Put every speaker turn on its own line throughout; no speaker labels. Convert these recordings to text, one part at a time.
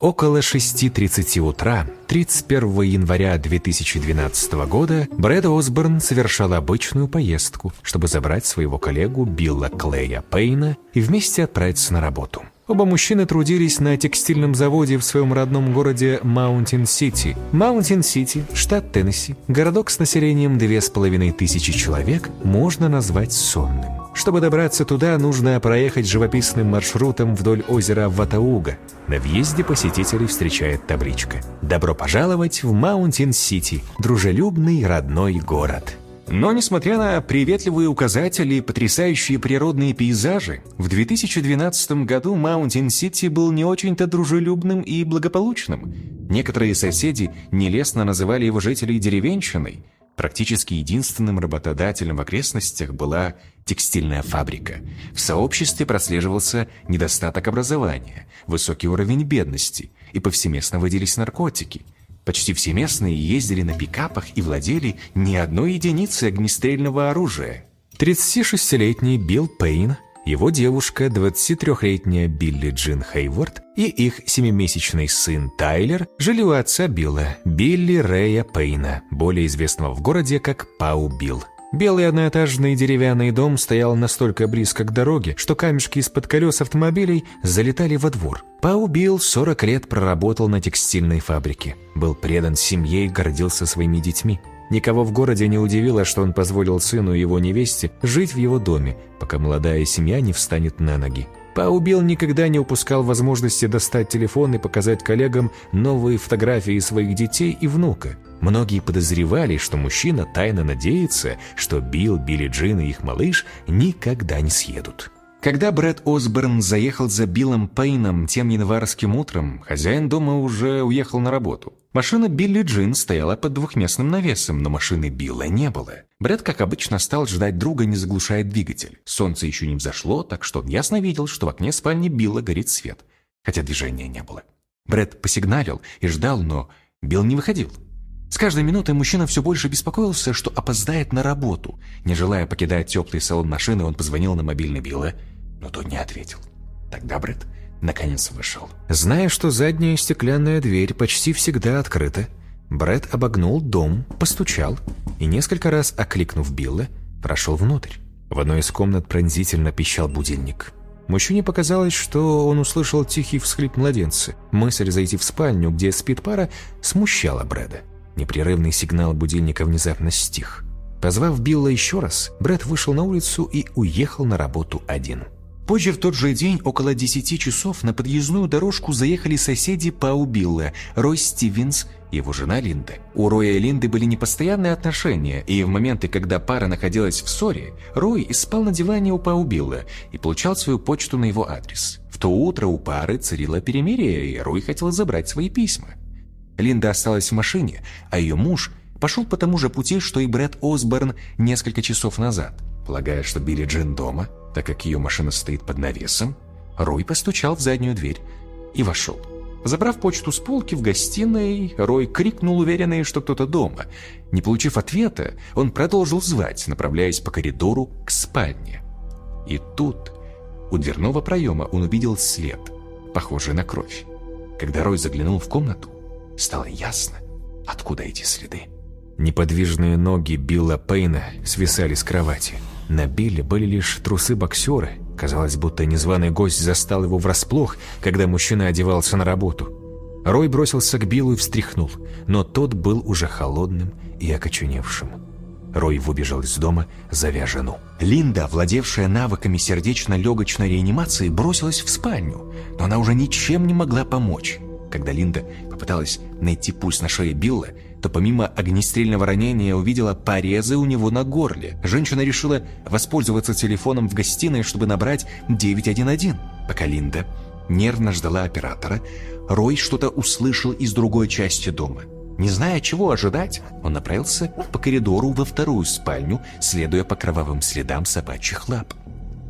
Около 6.30 утра 31 января 2012 года Брэд Осборн совершал обычную поездку, чтобы забрать своего коллегу Билла Клея Пейна и вместе отправиться на работу. Оба мужчины трудились на текстильном заводе в своем родном городе Маунтин-Сити. Маунтин-Сити, штат Теннесси, городок с населением 2500 человек, можно назвать сонным. Чтобы добраться туда, нужно проехать живописным маршрутом вдоль озера Ватауга. На въезде посетителей встречает табличка «Добро пожаловать в Маунтин-Сити, дружелюбный родной город». Но, несмотря на приветливые указатели и потрясающие природные пейзажи, в 2012 году Маунтин-Сити был не очень-то дружелюбным и благополучным. Некоторые соседи нелестно называли его жителей деревенщиной. Практически единственным работодателем в окрестностях была текстильная фабрика. В сообществе прослеживался недостаток образования, высокий уровень бедности и повсеместно водились наркотики – Почти все местные ездили на пикапах и владели ни одной единицы огнестрельного оружия. 36-летний Билл Пейн, его девушка, 23-летняя Билли Джин Хейворд и их семимесячный сын Тайлер жили у отца Билла, Билли Рэя Пейна, более известного в городе как Пау Билл. Белый одноэтажный деревянный дом стоял настолько близко к дороге, что камешки из-под колес автомобилей залетали во двор. Пау Билл 40 лет проработал на текстильной фабрике. Был предан семье и гордился своими детьми. Никого в городе не удивило, что он позволил сыну и его невесте жить в его доме, пока молодая семья не встанет на ноги. Пау Билл никогда не упускал возможности достать телефон и показать коллегам новые фотографии своих детей и внука. Многие подозревали, что мужчина тайно надеется, что Билл, Билли Джин и их малыш никогда не съедут. Когда Брэд Осборн заехал за Биллом Пейном тем январским утром, хозяин дома уже уехал на работу. Машина Билли Джин стояла под двухместным навесом, но машины Билла не было. Брэд, как обычно, стал ждать друга, не заглушая двигатель. Солнце еще не взошло, так что он ясно видел, что в окне спальни Билла горит свет, хотя движения не было. Брэд посигналил и ждал, но Билл не выходил. С каждой минутой мужчина все больше беспокоился, что опоздает на работу. Не желая покидать теплый салон машины, он позвонил на мобильный Билла, но тот не ответил. Тогда Брэд наконец вышел. Зная, что задняя стеклянная дверь почти всегда открыта, Брэд обогнул дом, постучал и, несколько раз окликнув Билла, прошел внутрь. В одной из комнат пронзительно пищал будильник. Мужчине показалось, что он услышал тихий всхлип младенца. Мысль зайти в спальню, где спит пара, смущала Брэда. Непрерывный сигнал будильника внезапно стих. Позвав Билла еще раз, Брэд вышел на улицу и уехал на работу один. Позже в тот же день, около 10 часов, на подъездную дорожку заехали соседи Пау Билла, Рой Стивенс и его жена Линда. У Роя и Линды были непостоянные отношения, и в моменты, когда пара находилась в ссоре, Рой спал на диване у Пау Билла и получал свою почту на его адрес. В то утро у пары царило перемирие, и Рой хотел забрать свои письма. Линда осталась в машине, а ее муж пошел по тому же пути, что и Брэд Осборн несколько часов назад. Полагая, что Билли Джин дома, так как ее машина стоит под навесом, Рой постучал в заднюю дверь и вошел. Забрав почту с полки в гостиной, Рой крикнул уверенный, что кто-то дома. Не получив ответа, он продолжил звать, направляясь по коридору к спальне. И тут у дверного проема он увидел след, похожий на кровь. Когда Рой заглянул в комнату, стало ясно, откуда эти следы. Неподвижные ноги Билла Пейна свисали с кровати. На Билле были лишь трусы-боксеры. Казалось, будто незваный гость застал его врасплох, когда мужчина одевался на работу. Рой бросился к Биллу и встряхнул, но тот был уже холодным и окоченевшим. Рой выбежал из дома, зовя жену. Линда, владевшая навыками сердечно-легочной реанимации, бросилась в спальню, но она уже ничем не могла помочь. Когда Линда попыталась найти пульс на шее Билла, то помимо огнестрельного ранения увидела порезы у него на горле. Женщина решила воспользоваться телефоном в гостиной, чтобы набрать 911. Пока Линда нервно ждала оператора, Рой что-то услышал из другой части дома. Не зная, чего ожидать, он направился по коридору во вторую спальню, следуя по кровавым следам собачьих лап.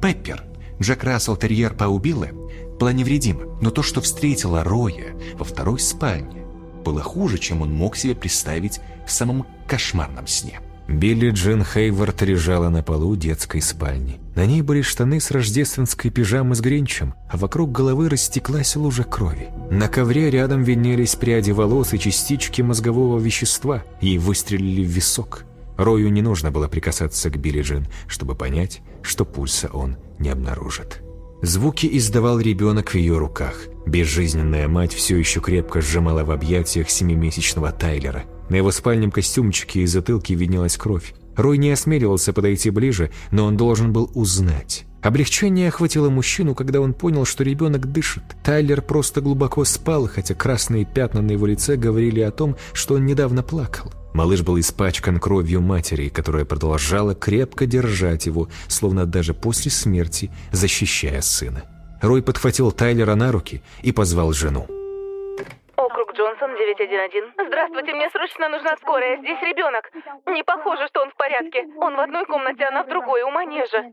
Пеппер, Джек Рассел терьер Паубилла, была невредима, но то, что встретила Роя во второй спальне, было хуже, чем он мог себе представить в самом кошмарном сне. Билли Джин Хейвард лежала на полу детской спальни. На ней были штаны с рождественской пижамой с гринчем, а вокруг головы растеклась лужа крови. На ковре рядом виднелись пряди волос и частички мозгового вещества. Ей выстрелили в висок. Рою не нужно было прикасаться к Билли Джин, чтобы понять, что пульса он не обнаружит. Звуки издавал ребенок в ее руках. Безжизненная мать все еще крепко сжимала в объятиях семимесячного Тайлера – на его спальном костюмчике и затылке виднелась кровь. Рой не осмеливался подойти ближе, но он должен был узнать. Облегчение охватило мужчину, когда он понял, что ребенок дышит. Тайлер просто глубоко спал, хотя красные пятна на его лице говорили о том, что он недавно плакал. Малыш был испачкан кровью матери, которая продолжала крепко держать его, словно даже после смерти защищая сына. Рой подхватил Тайлера на руки и позвал жену.
Джонсон, 911. Здравствуйте, мне срочно нужна скорая. Здесь ребенок. Не похоже, что он в порядке. Он в одной комнате, она в другой, у манежа.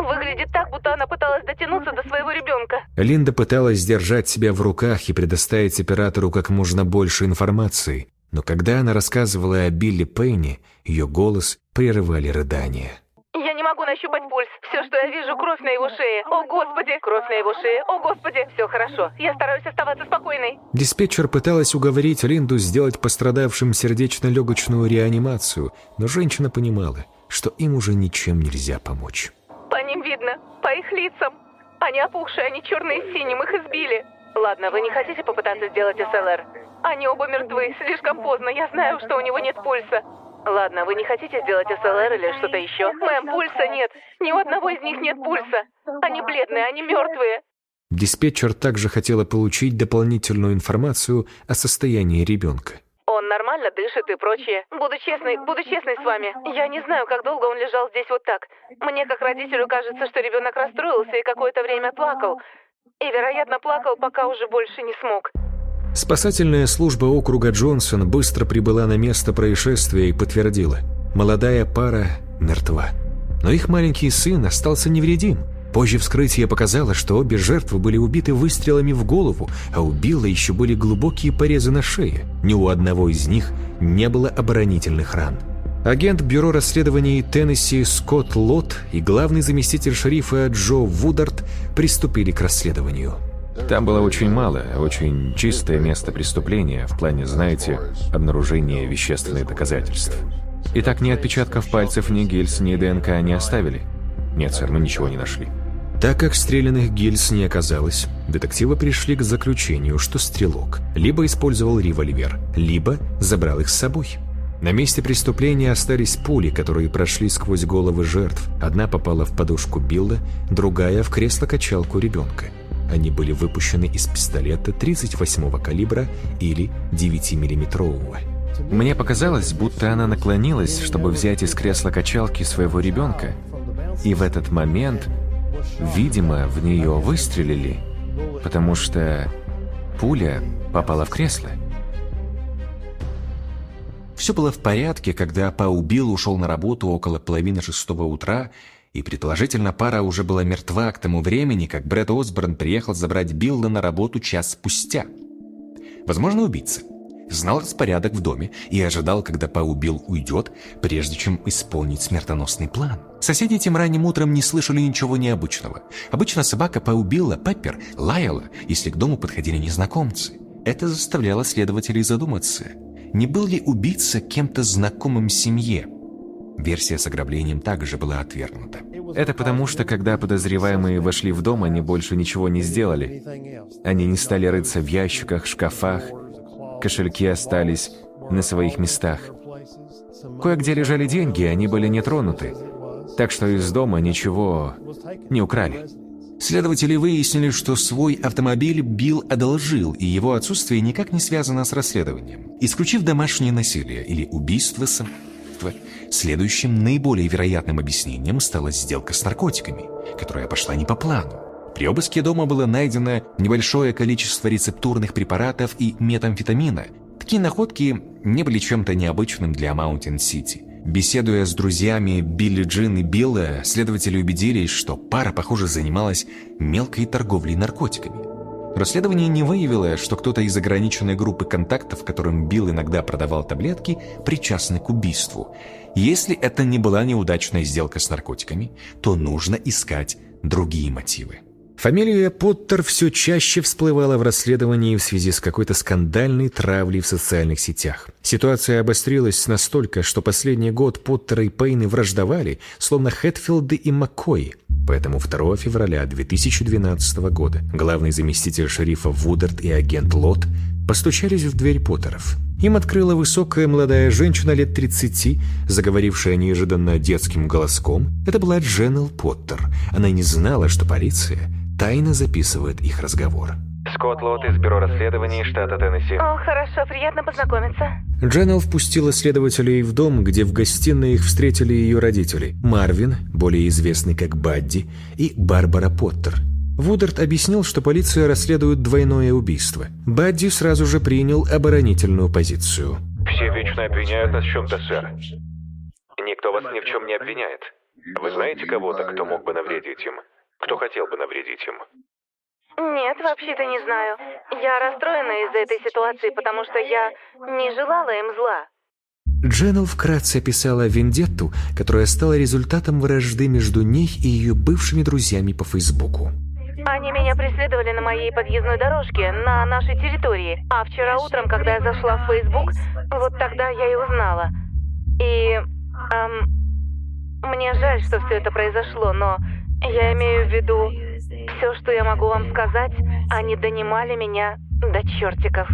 Выглядит так, будто она пыталась дотянуться до своего ребенка.
Линда пыталась сдержать себя в руках и предоставить оператору как можно больше информации. Но когда она рассказывала о Билли Пейне, ее голос прерывали рыдания
могу нащупать пульс. Все, что я вижу, кровь на его шее. О, Господи! Кровь на его шее. О, Господи! Все хорошо. Я стараюсь оставаться спокойной.
Диспетчер пыталась уговорить Линду сделать пострадавшим сердечно-легочную реанимацию, но женщина понимала, что им уже ничем нельзя помочь.
По ним видно. По их лицам. Они опухшие, они черные с синим, их избили. Ладно, вы не хотите попытаться сделать СЛР? Они оба мертвы, слишком поздно, я знаю, что у него нет пульса. Ладно, вы не хотите сделать СЛР или что-то еще? Мэм, пульса нет. Ни у одного из них нет пульса. Они бледные, они мертвые.
Диспетчер также хотела получить дополнительную информацию о состоянии ребенка.
Он нормально дышит и прочее. Буду честной, буду честной с вами. Я не знаю, как долго он лежал здесь вот так. Мне, как родителю, кажется, что ребенок расстроился и какое-то время плакал. И, вероятно, плакал, пока уже больше не смог.
Спасательная служба округа Джонсон быстро прибыла на место происшествия и подтвердила. Молодая пара мертва. Но их маленький сын остался невредим. Позже вскрытие показало, что обе жертвы были убиты выстрелами в голову, а у Билла еще были глубокие порезы на шее. Ни у одного из них не было оборонительных ран. Агент Бюро расследований Теннесси Скотт Лот и главный заместитель шерифа Джо Вудард приступили к расследованию.
Там было очень мало, очень чистое место преступления в плане, знаете, обнаружения вещественных доказательств. И так ни отпечатков пальцев, ни гильз, ни ДНК не оставили? Нет, сэр, мы ничего не нашли.
Так как стрелянных гильз не оказалось, детективы пришли к заключению, что стрелок либо использовал револьвер, либо забрал их с собой. На месте преступления остались пули, которые прошли сквозь головы жертв. Одна попала в подушку Билла, другая — в кресло-качалку ребенка. Они были выпущены из пистолета 38-го калибра или 9-миллиметрового.
Мне показалось, будто она наклонилась, чтобы взять из кресла качалки своего ребенка, и в этот момент, видимо, в нее выстрелили, потому что пуля попала в кресло.
Все было в порядке, когда Пау Билл ушел на работу около половины шестого утра и предположительно пара уже была мертва к тому времени, как Брэд Осборн приехал забрать Билла на работу час спустя. Возможно, убийца. Знал распорядок в доме и ожидал, когда Пау Билл уйдет, прежде чем исполнить смертоносный план. Соседи тем ранним утром не слышали ничего необычного. Обычно собака Пау Билла, Пеппер, лаяла, если к дому подходили незнакомцы. Это заставляло следователей задуматься. Не был ли убийца кем-то знакомым семье? Версия с ограблением также была отвергнута.
Это потому, что когда подозреваемые вошли в дом, они больше ничего не сделали. Они не стали рыться в ящиках, шкафах. Кошельки остались на своих местах. Кое-где лежали деньги, они были не тронуты. Так что из дома ничего не украли.
Следователи выяснили, что свой автомобиль Билл одолжил, и его отсутствие никак не связано с расследованием. Исключив домашнее насилие или убийство самоубийство, Следующим наиболее вероятным объяснением стала сделка с наркотиками, которая пошла не по плану. При обыске дома было найдено небольшое количество рецептурных препаратов и метамфетамина. Такие находки не были чем-то необычным для Маунтин-Сити. Беседуя с друзьями Билли Джин и Билла, следователи убедились, что пара, похоже, занималась мелкой торговлей наркотиками. Расследование не выявило, что кто-то из ограниченной группы контактов, которым Билл иногда продавал таблетки, причастны к убийству. Если это не была неудачная сделка с наркотиками, то нужно искать другие мотивы. Фамилия Поттер все чаще всплывала в расследовании в связи с какой-то скандальной травлей в социальных сетях. Ситуация обострилась настолько, что последний год Поттер и Пейны враждовали, словно Хэтфилды и Маккои. Поэтому 2 февраля 2012 года главный заместитель шерифа Вудард и агент Лот постучались в дверь Поттеров. Им открыла высокая молодая женщина лет 30, заговорившая неожиданно детским голоском. Это была Дженнел Поттер. Она не знала, что полиция тайно записывает их разговор.
Скотт Лот из Бюро расследований штата Теннесси.
О, хорошо, приятно познакомиться.
Дженнел впустила следователей в дом, где в гостиной их встретили ее родители. Марвин, более известный как Бадди, и Барбара Поттер. Вудард объяснил, что полиция расследует двойное убийство. Бадди сразу же принял оборонительную позицию.
Все вечно обвиняют нас в чем-то, сэр. Никто вас ни в чем не обвиняет. Вы знаете кого-то, кто мог бы навредить им? Кто хотел бы навредить им?
Нет, вообще-то не знаю. Я расстроена из-за этой ситуации, потому что я не желала им зла.
Дженнел вкратце описала вендетту, которая стала результатом вражды между ней и ее бывшими друзьями по Фейсбуку.
Они меня преследовали на моей подъездной дорожке, на нашей территории. А вчера утром, когда я зашла в Фейсбук, вот тогда я и узнала. И... Эм, мне жаль, что все это произошло, но я имею в виду, все, что я могу вам сказать, они донимали меня до чертиков.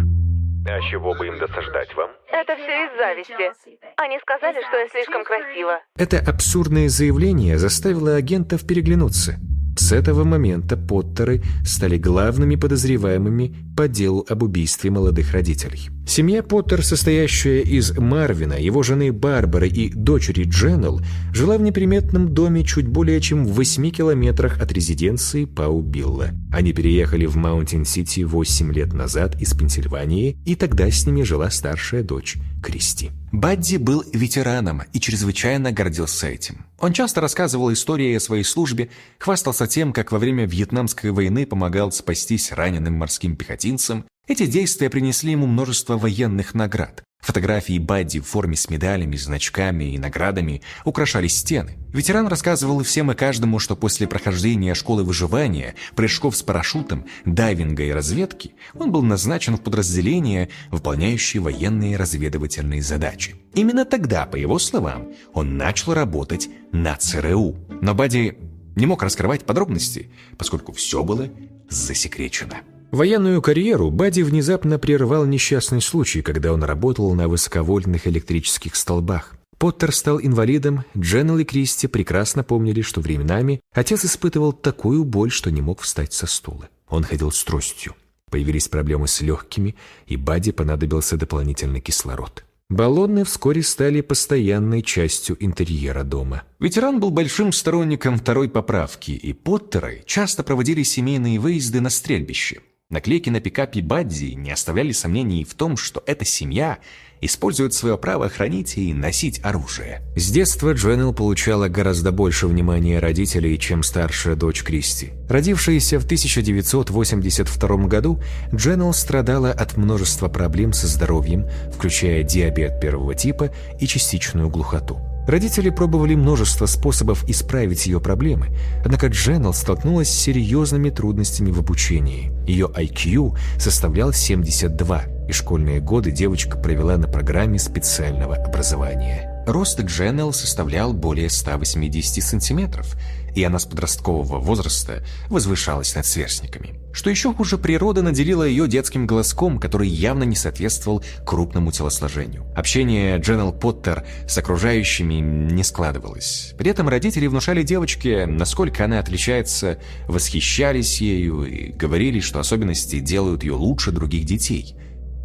А чего бы им досаждать вам?
Это все из зависти. Они сказали, что я слишком красива.
Это абсурдное заявление заставило агентов переглянуться. С этого момента Поттеры стали главными подозреваемыми по делу об убийстве молодых родителей. Семья Поттер, состоящая из Марвина, его жены Барбары и дочери Дженнел, жила в неприметном доме чуть более чем в 8 километрах от резиденции Пау Билла. Они переехали в Маунтин-Сити 8 лет назад из Пенсильвании, и тогда с ними жила старшая дочь Кристи. Бадди был ветераном и чрезвычайно гордился этим. Он часто рассказывал истории о своей службе, хвастался тем, как во время Вьетнамской войны помогал спастись раненым морским пехотинцам. Эти действия принесли ему множество военных наград. Фотографии Бадди в форме с медалями, значками и наградами украшали стены. Ветеран рассказывал всем и каждому, что после прохождения школы выживания, прыжков с парашютом, дайвинга и разведки, он был назначен в подразделение, выполняющее военные разведывательные задачи. Именно тогда, по его словам, он начал работать на ЦРУ. Но Бадди не мог раскрывать подробности, поскольку все было засекречено. Военную карьеру Бадди внезапно прервал несчастный случай, когда он работал на высоковольтных электрических столбах. Поттер стал инвалидом, Дженнел и Кристи прекрасно помнили, что временами отец испытывал такую боль, что не мог встать со стула. Он ходил с тростью. Появились проблемы с легкими, и Бадди понадобился дополнительный кислород. Баллоны вскоре стали постоянной частью интерьера дома. Ветеран был большим сторонником второй поправки, и Поттеры часто проводили семейные выезды на стрельбище. Наклейки на пикапе Бадди не оставляли сомнений в том, что эта семья использует свое право хранить и носить оружие. С детства Дженнел получала гораздо больше внимания родителей, чем старшая дочь Кристи. Родившаяся в 1982 году, Дженнел страдала от множества проблем со здоровьем, включая диабет первого типа и частичную глухоту. Родители пробовали множество способов исправить ее проблемы, однако Дженнел столкнулась с серьезными трудностями в обучении. Ее IQ составлял 72, и школьные годы девочка провела на программе специального образования. Рост Дженнел составлял более 180 сантиметров, и она с подросткового возраста возвышалась над сверстниками. Что еще хуже, природа наделила ее детским голоском, который явно не соответствовал крупному телосложению. Общение Дженнел Поттер с окружающими не складывалось. При этом родители внушали девочке, насколько она отличается, восхищались ею и говорили, что особенности делают ее лучше других детей.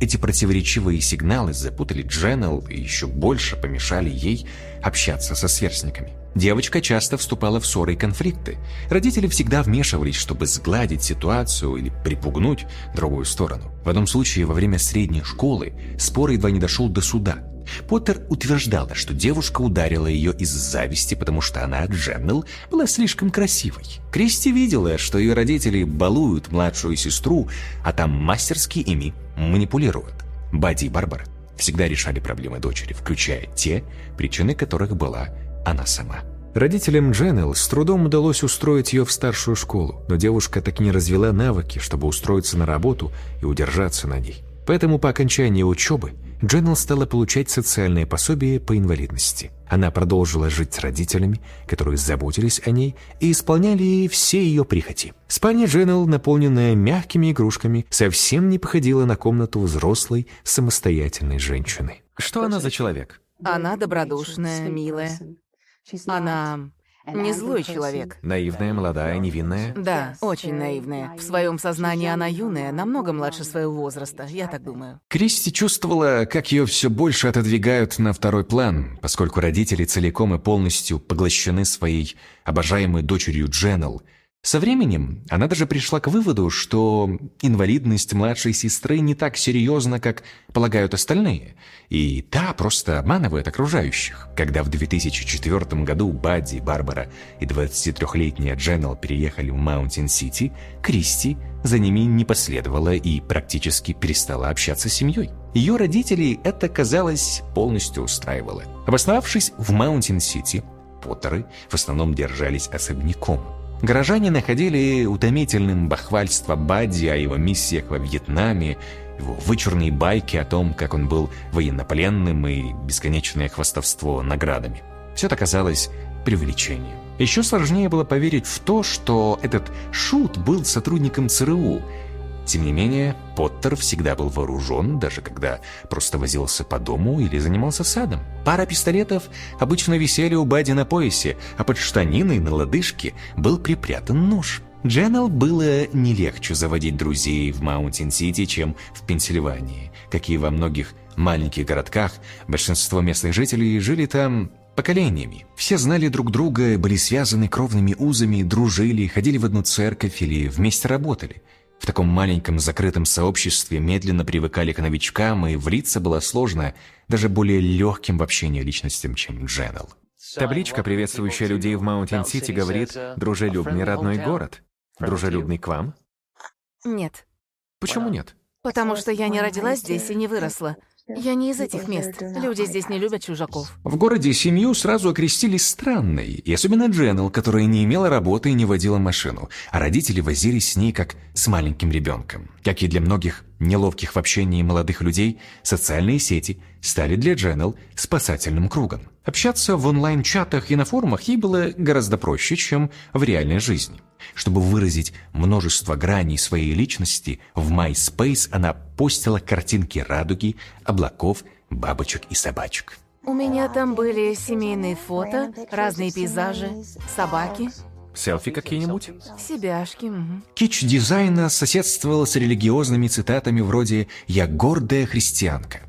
Эти противоречивые сигналы запутали Дженнел и еще больше помешали ей общаться со сверстниками. Девочка часто вступала в ссоры и конфликты. Родители всегда вмешивались, чтобы сгладить ситуацию или припугнуть другую сторону. В одном случае, во время средней школы, спор едва не дошел до суда. Поттер утверждала, что девушка ударила ее из зависти, потому что она, Дженнел, была слишком красивой. Кристи видела, что ее родители балуют младшую сестру, а там мастерски ими манипулируют. Бадди и Барбара всегда решали проблемы дочери, включая те, причиной которых была она сама. Родителям Дженнел с трудом удалось устроить ее в старшую школу, но девушка так не развела навыки, чтобы устроиться на работу и удержаться на ней. Поэтому по окончании учебы Дженнел стала получать социальное пособие по инвалидности. Она продолжила жить с родителями, которые заботились о ней и исполняли все ее прихоти. Спальня Дженнел, наполненная мягкими игрушками, совсем не походила на комнату взрослой, самостоятельной женщины.
Что она за человек?
Она добродушная, милая. Она не злой человек.
Наивная, молодая, невинная?
Да, очень наивная. В своем сознании она юная, намного младше своего возраста, я так думаю.
Кристи чувствовала, как ее все больше отодвигают на второй план, поскольку родители целиком и полностью поглощены своей обожаемой дочерью Дженнел – со временем она даже пришла к выводу, что инвалидность младшей сестры не так серьезна, как полагают остальные, и та просто обманывает окружающих. Когда в 2004 году Бадди, Барбара и 23-летняя Дженнел переехали в Маунтин-Сити, Кристи за ними не последовала и практически перестала общаться с семьей. Ее родителей это, казалось, полностью устраивало. Обосновавшись в Маунтин-Сити, Поттеры в основном держались особняком – Горожане находили утомительным бахвальство Бадди о его миссиях во Вьетнаме, его вычурные байки о том, как он был военнопленным и бесконечное хвастовство наградами. Все это казалось преувеличением. Еще сложнее было поверить в то, что этот шут был сотрудником ЦРУ – тем не менее, Поттер всегда был вооружен, даже когда просто возился по дому или занимался садом. Пара пистолетов обычно висели у Бадди на поясе, а под штаниной на лодыжке был припрятан нож. Дженнел было не легче заводить друзей в Маунтин-Сити, чем в Пенсильвании. Как и во многих маленьких городках, большинство местных жителей жили там поколениями. Все знали друг друга, были связаны кровными узами, дружили, ходили в одну церковь или вместе работали. В таком маленьком закрытом сообществе медленно привыкали к новичкам, и влиться было сложно даже более легким в общении личностям, чем Дженнел.
Табличка, приветствующая людей в Маунтин-Сити, говорит «дружелюбный родной город». Дружелюбный к вам?
Нет.
Почему нет?
Потому что я не родилась здесь и не выросла. Я не из этих мест. Люди здесь не любят чужаков.
В городе семью сразу окрестили странной, и особенно Дженнел, которая не имела работы и не водила машину, а родители возились с ней как с маленьким ребенком. Как и для многих неловких в общении молодых людей, социальные сети стали для Дженнел спасательным кругом. Общаться в онлайн-чатах и на форумах ей было гораздо проще, чем в реальной жизни. Чтобы выразить множество граней своей личности, в MySpace она постила картинки радуги, облаков, бабочек и собачек.
У меня там были семейные фото, разные пейзажи, собаки.
Селфи какие-нибудь?
Себяшки. Угу.
Кич дизайна соседствовал с религиозными цитатами вроде «Я гордая христианка».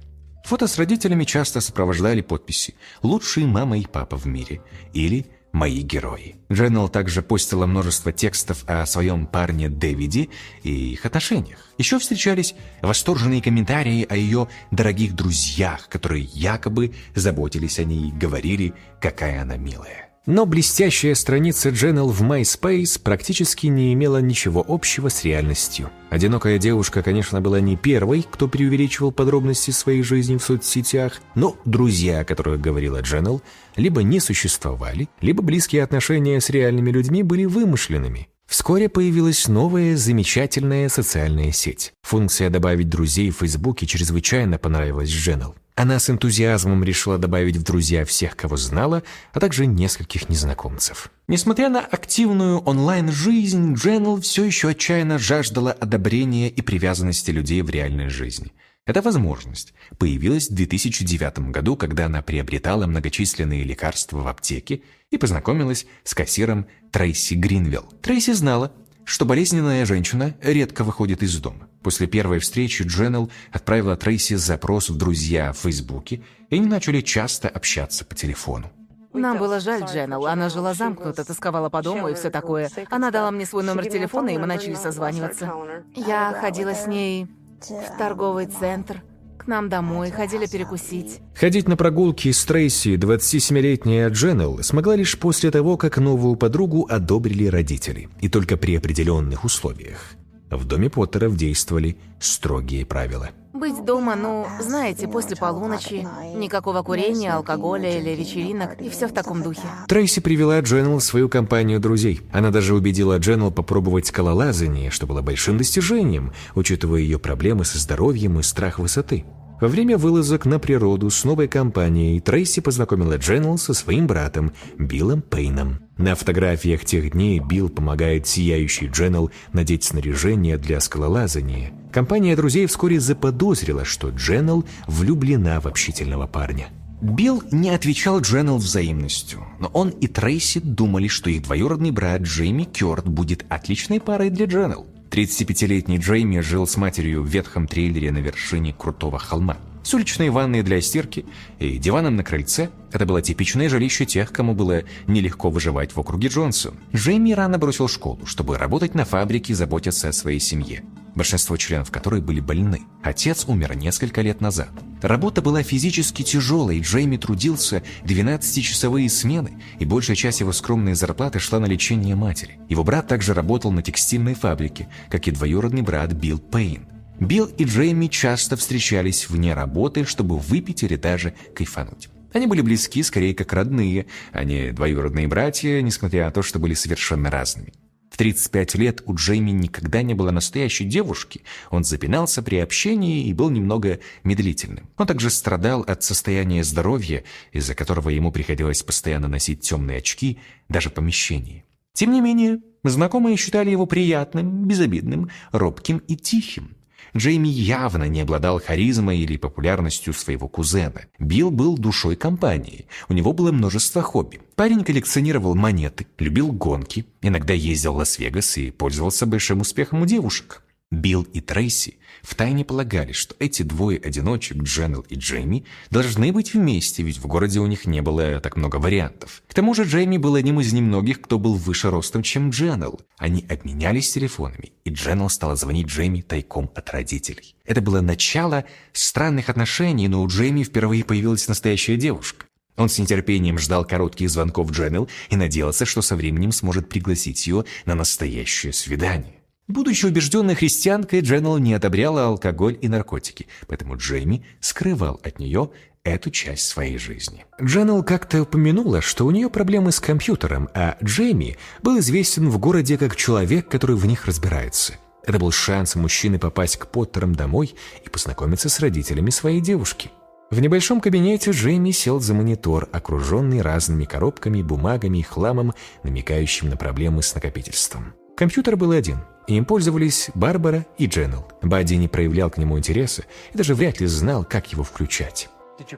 Фото с родителями часто сопровождали подписи «Лучшие мама и папа в мире» или «Мои герои». Дженнел также постила множество текстов о своем парне Дэвиде и их отношениях. Еще встречались восторженные комментарии о ее дорогих друзьях, которые якобы заботились о ней и говорили, какая она милая. Но блестящая страница Дженнел в MySpace практически не имела ничего общего с реальностью. Одинокая девушка, конечно, была не первой, кто преувеличивал подробности своей жизни в соцсетях, но друзья, о которых говорила Дженнел, либо не существовали, либо близкие отношения с реальными людьми были вымышленными. Вскоре появилась новая замечательная социальная сеть. Функция «Добавить друзей» в Фейсбуке чрезвычайно понравилась Дженнел. Она с энтузиазмом решила добавить в друзья всех, кого знала, а также нескольких незнакомцев. Несмотря на активную онлайн-жизнь, Дженнел все еще отчаянно жаждала одобрения и привязанности людей в реальной жизни. Эта возможность появилась в 2009 году, когда она приобретала многочисленные лекарства в аптеке и познакомилась с кассиром Трейси Гринвилл. Трейси знала, что болезненная женщина редко выходит из дома. После первой встречи Дженнел отправила Трейси запрос в друзья в Фейсбуке, и они начали часто общаться по телефону.
Нам было жаль Дженнел. Она жила замкнута, тосковала по дому и все такое. Она дала мне свой номер телефона, и мы начали созваниваться. Я ходила с ней в торговый центр, Нам домой, ходили перекусить.
Ходить на прогулки с Трейси 27-летняя Дженнел смогла лишь после того, как новую подругу одобрили родители, и только при определенных условиях. В доме Поттеров действовали строгие правила –
быть дома, ну, знаете, после полуночи. Никакого курения, алкоголя или вечеринок, и все в таком духе.
Трейси привела Дженнел в свою компанию друзей. Она даже убедила Дженнел попробовать скалолазание, что было большим достижением, учитывая ее проблемы со здоровьем и страх высоты. Во время вылазок на природу с новой компанией Трейси познакомила Дженнел со своим братом Биллом Пейном. На фотографиях тех дней Билл помогает сияющей Дженнел надеть снаряжение для скалолазания. Компания друзей вскоре заподозрила, что Дженнел влюблена в общительного парня. Билл не отвечал Дженнел взаимностью, но он и Трейси думали, что их двоюродный брат Джейми Кёрт будет отличной парой для Дженнел. 35-летний Джейми жил с матерью в ветхом трейлере на вершине крутого холма. С уличной ванной для стирки и диваном на крыльце это было типичное жилище тех, кому было нелегко выживать в округе Джонсон. Джейми рано бросил школу, чтобы работать на фабрике и заботиться о своей семье большинство членов которой были больны. Отец умер несколько лет назад. Работа была физически тяжелой, Джейми трудился 12-часовые смены, и большая часть его скромной зарплаты шла на лечение матери. Его брат также работал на текстильной фабрике, как и двоюродный брат Билл Пейн. Билл и Джейми часто встречались вне работы, чтобы выпить или даже кайфануть. Они были близки, скорее как родные, а не двоюродные братья, несмотря на то, что были совершенно разными. В 35 лет у Джейми никогда не было настоящей девушки. Он запинался при общении и был немного медлительным. Он также страдал от состояния здоровья, из-за которого ему приходилось постоянно носить темные очки даже в помещении. Тем не менее, знакомые считали его приятным, безобидным, робким и тихим. Джейми явно не обладал харизмой или популярностью своего кузена. Билл был душой компании. У него было множество хобби. Парень коллекционировал монеты, любил гонки, иногда ездил в Лас-Вегас и пользовался большим успехом у девушек. Билл и Трейси втайне полагали, что эти двое одиночек, Дженнел и Джейми, должны быть вместе, ведь в городе у них не было так много вариантов. К тому же Джейми был одним из немногих, кто был выше ростом, чем Дженнел. Они обменялись телефонами, и Дженнел стала звонить Джейми тайком от родителей. Это было начало странных отношений, но у Джейми впервые появилась настоящая девушка. Он с нетерпением ждал коротких звонков Дженнел и надеялся, что со временем сможет пригласить ее на настоящее свидание. Будучи убежденной христианкой, Дженнел не одобряла алкоголь и наркотики, поэтому Джейми скрывал от нее эту часть своей жизни. Дженнел как-то упомянула, что у нее проблемы с компьютером, а Джейми был известен в городе как человек, который в них разбирается. Это был шанс мужчины попасть к Поттерам домой и познакомиться с родителями своей девушки. В небольшом кабинете Джейми сел за монитор, окруженный разными коробками, бумагами и хламом, намекающим на проблемы с накопительством. Компьютер был один – им пользовались Барбара и Дженнел. Бадди не проявлял к нему интереса и даже вряд ли знал, как его включать.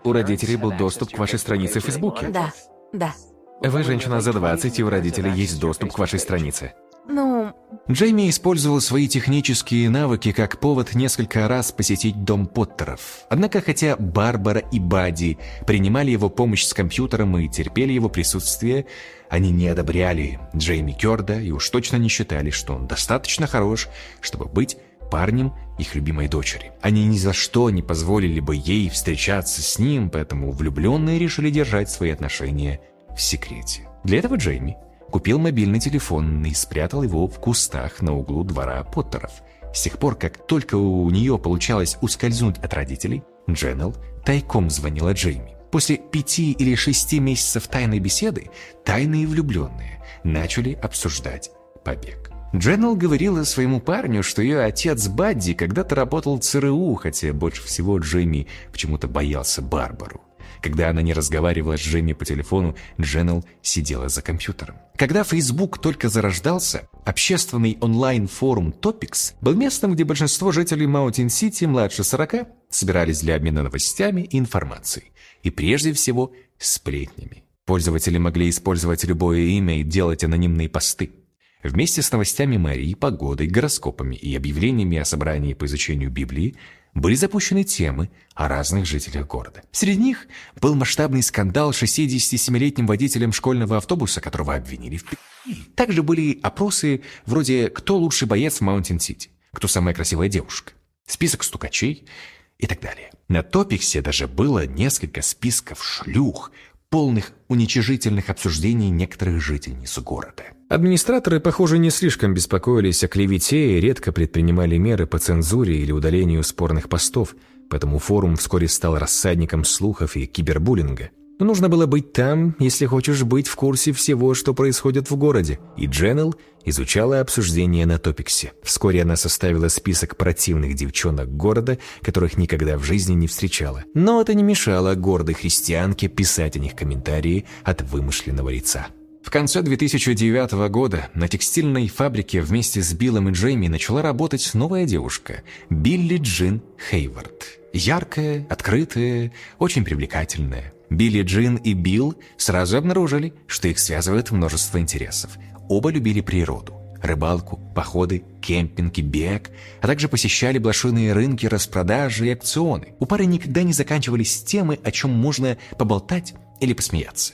У родителей был доступ к вашей странице в Фейсбуке?
Да, да.
Вы женщина за 20, и у родителей есть доступ к вашей странице.
Ну...
Джейми использовал свои технические навыки как повод несколько раз посетить дом Поттеров. Однако, хотя Барбара и Бадди принимали его помощь с компьютером и терпели его присутствие, они не одобряли Джейми Кёрда и уж точно не считали, что он достаточно хорош, чтобы быть парнем их любимой дочери. Они ни за что не позволили бы ей встречаться с ним, поэтому влюбленные решили держать свои отношения в секрете. Для этого Джейми купил мобильный телефон и спрятал его в кустах на углу двора Поттеров. С тех пор, как только у нее получалось ускользнуть от родителей, Дженнел тайком звонила Джейми. После пяти или шести месяцев тайной беседы тайные влюбленные начали обсуждать побег. Дженнел говорила своему парню, что ее отец Бадди когда-то работал в ЦРУ, хотя больше всего Джейми почему-то боялся Барбару. Когда она не разговаривала с Джейми по телефону, Дженнел сидела за компьютером. Когда Facebook только зарождался, общественный онлайн-форум Topix был местом, где большинство жителей Маунтин-Сити младше 40 собирались для обмена новостями и информацией. И прежде всего сплетнями. Пользователи могли использовать любое имя и делать анонимные посты. Вместе с новостями мэрии, погодой, гороскопами и объявлениями о собрании по изучению Библии были запущены темы о разных жителях города. Среди них был масштабный скандал с 67-летним водителем школьного автобуса, которого обвинили в Также были опросы вроде «Кто лучший боец в Маунтин-Сити?», «Кто самая красивая девушка?», список стукачей и так далее. На топиксе даже было несколько списков шлюх, полных уничижительных обсуждений некоторых жительниц города.
Администраторы, похоже, не слишком беспокоились о клевете и редко предпринимали меры по цензуре или удалению спорных постов, поэтому форум вскоре стал рассадником слухов и кибербуллинга. Но нужно было быть там, если хочешь быть в курсе всего, что происходит в городе. И Дженнел изучала обсуждение на топиксе. Вскоре она составила список противных девчонок города, которых никогда в жизни не встречала. Но это не мешало гордой христианке писать о них комментарии от вымышленного лица.
В конце 2009 года на текстильной фабрике вместе с Биллом и Джейми начала работать новая девушка – Билли Джин Хейвард. Яркая, открытая, очень привлекательная. Билли Джин и Билл сразу обнаружили, что их связывает множество интересов. Оба любили природу. Рыбалку, походы, кемпинг и бег, а также посещали блошиные рынки, распродажи и акционы. У пары никогда не заканчивались темы, о чем можно поболтать или посмеяться.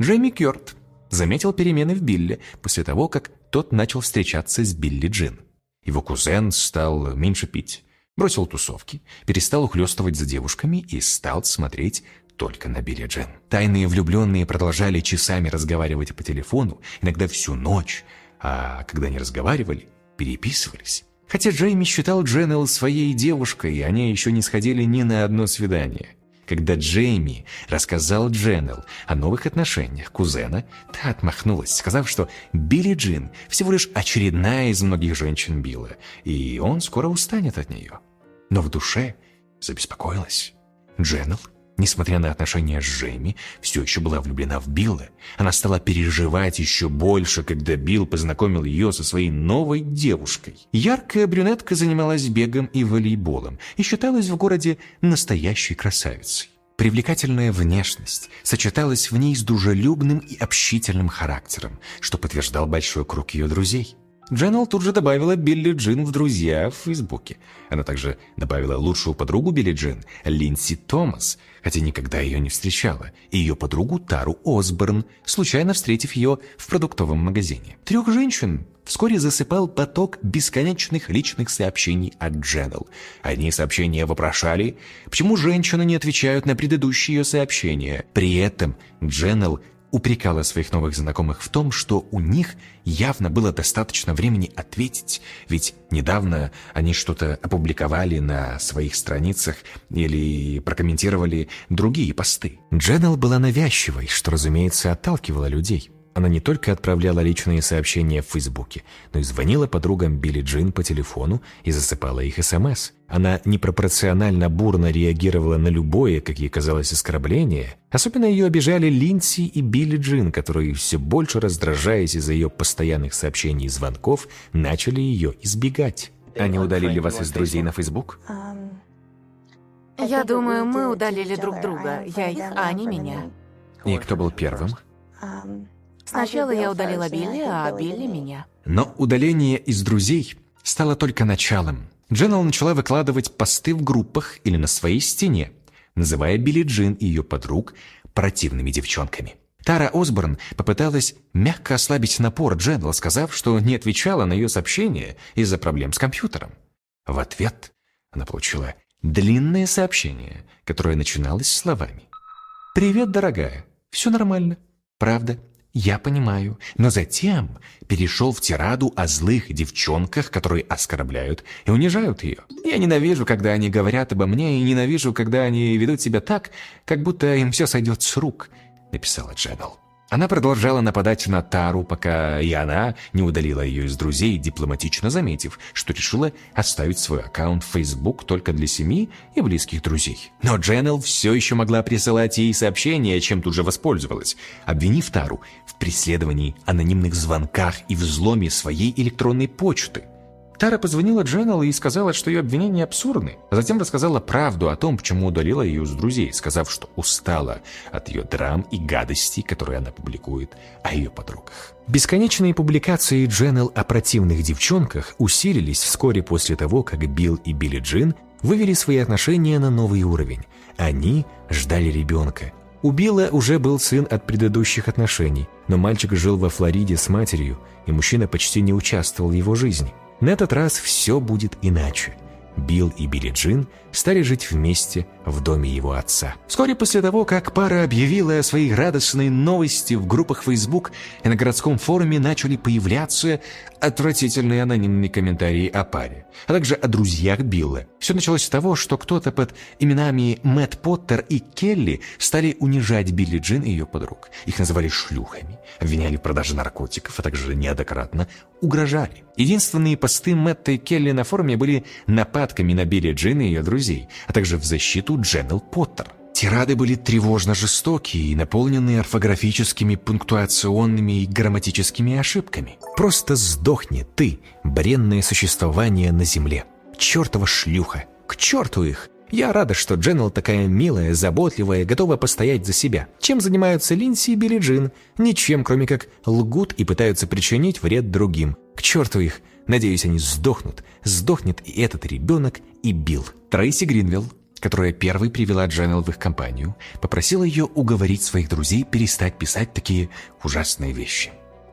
Джейми Кёрт заметил перемены в Билле после того, как тот начал встречаться с Билли Джин. Его кузен стал меньше пить, бросил тусовки, перестал ухлёстывать за девушками и стал смотреть только на Билли Джин. Тайные влюбленные продолжали часами разговаривать по телефону, иногда всю ночь, а когда не разговаривали, переписывались. Хотя Джейми считал Дженнел своей девушкой, они еще не сходили ни на одно свидание. Когда Джейми рассказал Дженнел о новых отношениях кузена, та отмахнулась, сказав, что Билли Джин всего лишь очередная из многих женщин Билла, и он скоро устанет от нее. Но в душе забеспокоилась. Дженнел Несмотря на отношения с Джейми, все еще была влюблена в Билла. Она стала переживать еще больше, когда Билл познакомил ее со своей новой девушкой. Яркая брюнетка занималась бегом и волейболом и считалась в городе настоящей красавицей. Привлекательная внешность сочеталась в ней с дружелюбным и общительным характером, что подтверждал большой круг ее друзей. Дженнел тут же добавила Билли Джин в друзья в Фейсбуке. Она также добавила лучшую подругу Билли Джин, Линдси Томас, хотя никогда ее не встречала, и ее подругу Тару Осборн, случайно встретив ее в продуктовом магазине. Трех женщин вскоре засыпал поток бесконечных личных сообщений от Дженнел. Одни сообщения вопрошали, почему женщины не отвечают на предыдущие ее сообщения. При этом Дженнел упрекала своих новых знакомых в том, что у них явно было достаточно времени ответить, ведь недавно они что-то опубликовали на своих страницах или прокомментировали другие посты. Дженнел была навязчивой, что, разумеется, отталкивало людей. Она не только отправляла личные сообщения в Фейсбуке, но и звонила подругам Билли Джин по телефону и засыпала их СМС. Она непропорционально бурно реагировала на любое, как ей казалось, оскорбление. Особенно ее обижали Линдси и Билли Джин, которые, все больше раздражаясь из-за ее постоянных сообщений и звонков, начали ее избегать. Они удалили вас из друзей на Фейсбук?
Я думаю, мы удалили друг друга. Я их, а они меня.
И кто был первым?
Сначала я удалила Билли, а Билли меня.
Но удаление из друзей стало только началом. Дженнел начала выкладывать посты в группах или на своей стене, называя Билли Джин и ее подруг противными девчонками. Тара Осборн попыталась мягко ослабить напор Дженнел, сказав, что не отвечала на ее сообщение из-за проблем с компьютером. В ответ она получила длинное сообщение, которое начиналось словами. «Привет, дорогая. Все нормально. Правда. Я понимаю, но затем перешел в тираду о злых девчонках, которые оскорбляют и унижают ее. Я ненавижу, когда они говорят обо мне, и ненавижу, когда они ведут себя так, как будто им все сойдет с рук», — написала Дженнел. Она продолжала нападать на Тару, пока и она не удалила ее из друзей, дипломатично заметив, что решила оставить свой аккаунт в Facebook только для семьи и близких друзей. Но Дженнел все еще могла присылать ей сообщения, чем тут же воспользовалась, обвинив Тару в преследовании, анонимных звонках и взломе своей электронной почты. Тара позвонила Дженнел и сказала, что ее обвинения абсурдны, а затем рассказала правду о том, почему удалила ее из друзей, сказав, что устала от ее драм и гадостей, которые она публикует о ее подругах. Бесконечные публикации Дженнел о противных девчонках усилились вскоре после того, как Билл и Билли Джин вывели свои отношения на новый уровень. Они ждали ребенка. У Билла уже был сын от предыдущих отношений, но мальчик жил во Флориде с матерью, и мужчина почти не участвовал в его жизни. На этот раз все будет иначе. Билл и Билли Джин стали жить вместе в доме его отца. Вскоре после того, как пара объявила о своей радостной новости в группах Facebook и на городском форуме начали появляться отвратительные анонимные комментарии о паре, а также о друзьях Билла. Все началось с того, что кто-то под именами Мэтт Поттер и Келли стали унижать Билли Джин и ее подруг. Их называли шлюхами, обвиняли в продаже наркотиков, а также неоднократно угрожали. Единственные посты Мэтта и Келли на форуме были нападками на Билли Джин и ее друзей, а также в защиту Дженнел Поттер. Тирады были тревожно жестокие и наполнены орфографическими, пунктуационными и грамматическими ошибками. Просто сдохни ты, бренное существование на земле. Чертова шлюха! К черту их! Я рада, что Дженнел такая милая, заботливая, готова постоять за себя. Чем занимаются Линси и Билли Джин? Ничем, кроме как лгут и пытаются причинить вред другим. К черту их! Надеюсь, они сдохнут. Сдохнет и этот ребенок, и Билл. Трейси Гринвилл, которая первой привела Дженнел в их компанию, попросила ее уговорить своих друзей перестать писать такие ужасные вещи.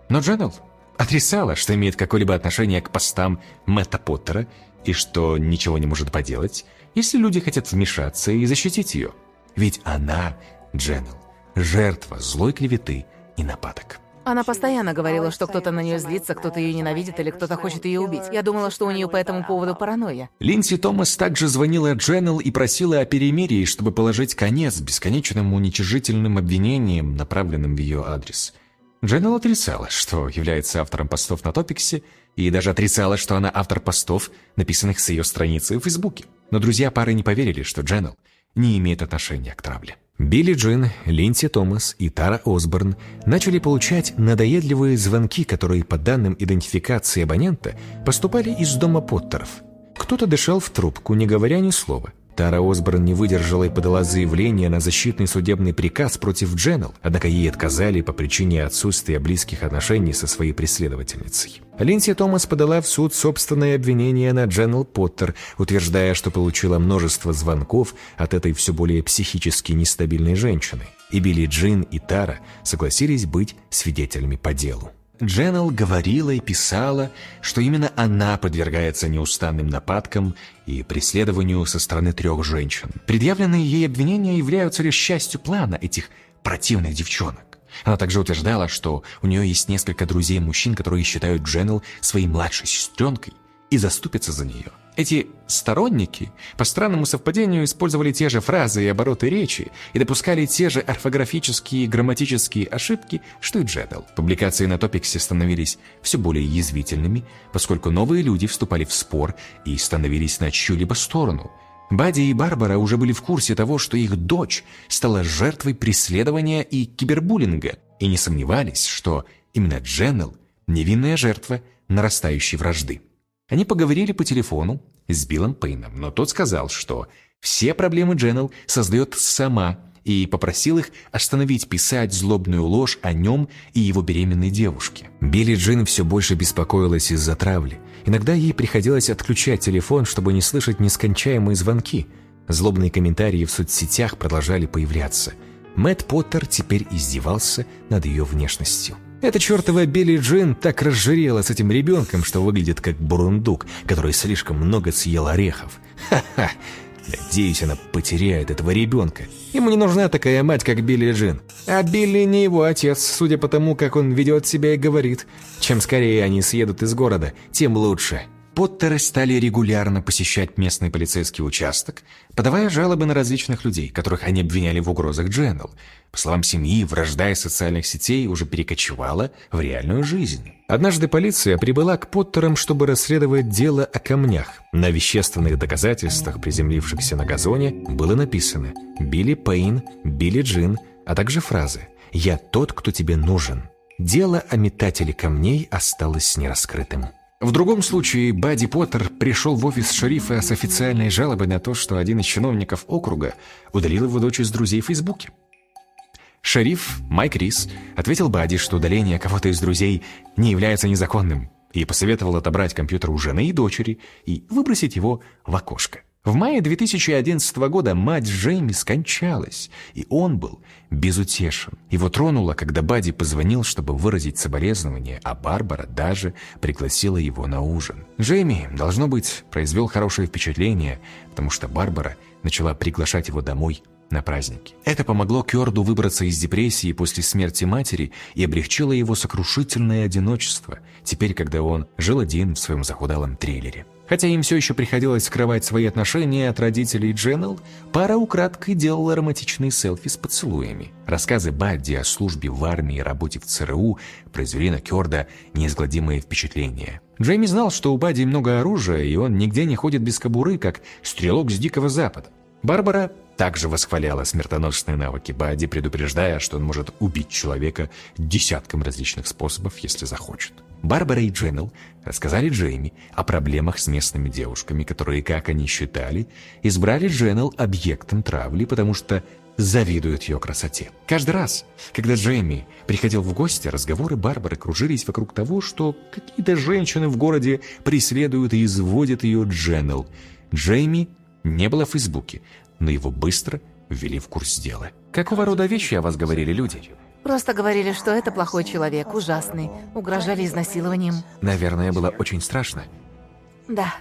Но Дженнел отрицала, что имеет какое-либо отношение к постам Мэтта Поттера и что ничего не может поделать, если люди хотят вмешаться и защитить ее. Ведь она, Дженнел, жертва злой клеветы и нападок.
Она постоянно говорила, что кто-то на нее злится, кто-то ее ненавидит или кто-то хочет ее убить. Я думала, что у нее по этому поводу паранойя.
Линдси Томас также звонила Дженнел и просила о перемирии, чтобы положить конец бесконечным уничижительным обвинениям, направленным в ее адрес. Дженнел отрицала, что является автором постов на Топиксе, и даже отрицала, что она автор постов, написанных с ее страницы в Фейсбуке. Но друзья пары не поверили, что Дженнел не имеет отношения к травле. Билли Джин, Линдси Томас и Тара Осборн начали получать надоедливые звонки, которые, по данным идентификации абонента, поступали из дома Поттеров. Кто-то дышал в трубку, не говоря ни слова. Тара Осборн не выдержала и подала заявление на защитный судебный приказ против Дженнел, однако ей отказали по причине отсутствия близких отношений со своей преследовательницей. Линдси Томас подала в суд собственное обвинение на Дженнел Поттер, утверждая, что получила множество звонков от этой все более психически нестабильной женщины. И Билли Джин и Тара согласились быть свидетелями по делу. Дженнел говорила и писала, что именно она подвергается неустанным нападкам и преследованию со стороны трех женщин. Предъявленные ей обвинения являются лишь частью плана этих противных девчонок. Она также утверждала, что у нее есть несколько друзей-мужчин, которые считают Дженнел своей младшей сестренкой и заступятся за нее. Эти сторонники по странному совпадению использовали те же фразы и обороты речи и допускали те же орфографические и грамматические ошибки, что и Джедал. Публикации на топиксе становились все более язвительными, поскольку новые люди вступали в спор и становились на чью-либо сторону. Бадди и Барбара уже были в курсе того, что их дочь стала жертвой преследования и кибербуллинга, и не сомневались, что именно Дженнел – невинная жертва нарастающей вражды. Они поговорили по телефону с Биллом Пейном, но тот сказал, что все проблемы Дженнел создает сама и попросил их остановить писать злобную ложь о нем и его беременной девушке. Билли Джин все больше беспокоилась из-за травли. Иногда ей приходилось отключать телефон, чтобы не слышать нескончаемые звонки. Злобные комментарии в соцсетях продолжали появляться. Мэтт Поттер теперь издевался над ее внешностью. Эта чертова Билли Джин так разжирела с этим ребенком, что выглядит как бурундук, который слишком много съел орехов. Ха-ха! Надеюсь, она потеряет этого ребенка. Ему не нужна такая мать, как Билли Джин. А Билли не его отец, судя по тому, как он ведет себя и говорит. Чем скорее они съедут из города, тем лучше. Поттеры стали регулярно посещать местный полицейский участок, подавая жалобы на различных людей, которых они обвиняли в угрозах Дженнел. По словам семьи, вражда из социальных сетей уже перекочевала в реальную жизнь. Однажды полиция прибыла к Поттерам, чтобы расследовать дело о камнях. На вещественных доказательствах, приземлившихся на газоне, было написано «Билли Пейн», «Билли Джин», а также фразы «Я тот, кто тебе нужен». Дело о метателе камней осталось нераскрытым. В другом случае Бадди Поттер пришел в офис шерифа с официальной жалобой на то, что один из чиновников округа удалил его дочь из друзей в Фейсбуке. Шериф Майк Рис ответил Бадди, что удаление кого-то из друзей не является незаконным, и посоветовал отобрать компьютер у жены и дочери и выбросить его в окошко. В мае 2011 года мать Джейми скончалась, и он был безутешен. Его тронуло, когда Бадди позвонил, чтобы выразить соболезнование, а Барбара даже пригласила его на ужин. Джейми, должно быть, произвел хорошее впечатление, потому что Барбара начала приглашать его домой на праздники. Это помогло Кёрду выбраться из депрессии после смерти матери и облегчило его сокрушительное одиночество, теперь, когда он жил один в своем захудалом трейлере. Хотя им все еще приходилось скрывать свои отношения от родителей Дженнел, пара украдкой делала романтичные селфи с поцелуями. Рассказы Бадди о службе в армии и работе в ЦРУ произвели на Кёрда неизгладимое впечатление. Джейми знал, что у Бадди много оружия, и он нигде не ходит без кобуры, как стрелок с Дикого Запада. Барбара также восхваляла смертоносные навыки Бадди, предупреждая, что он может убить человека десятком различных способов, если захочет. Барбара и Дженнел рассказали Джейми о проблемах с местными девушками, которые, как они считали, избрали Дженнел объектом травли, потому что завидуют ее красоте. Каждый раз, когда Джейми приходил в гости, разговоры Барбары кружились вокруг того, что какие-то женщины в городе преследуют и изводят ее Дженнел. Джейми не было в Фейсбуке, но его быстро ввели в курс дела.
Какого рода вещи о вас говорили люди?
Просто говорили, что это плохой человек, ужасный. Угрожали изнасилованием.
Наверное, было очень страшно.
Да.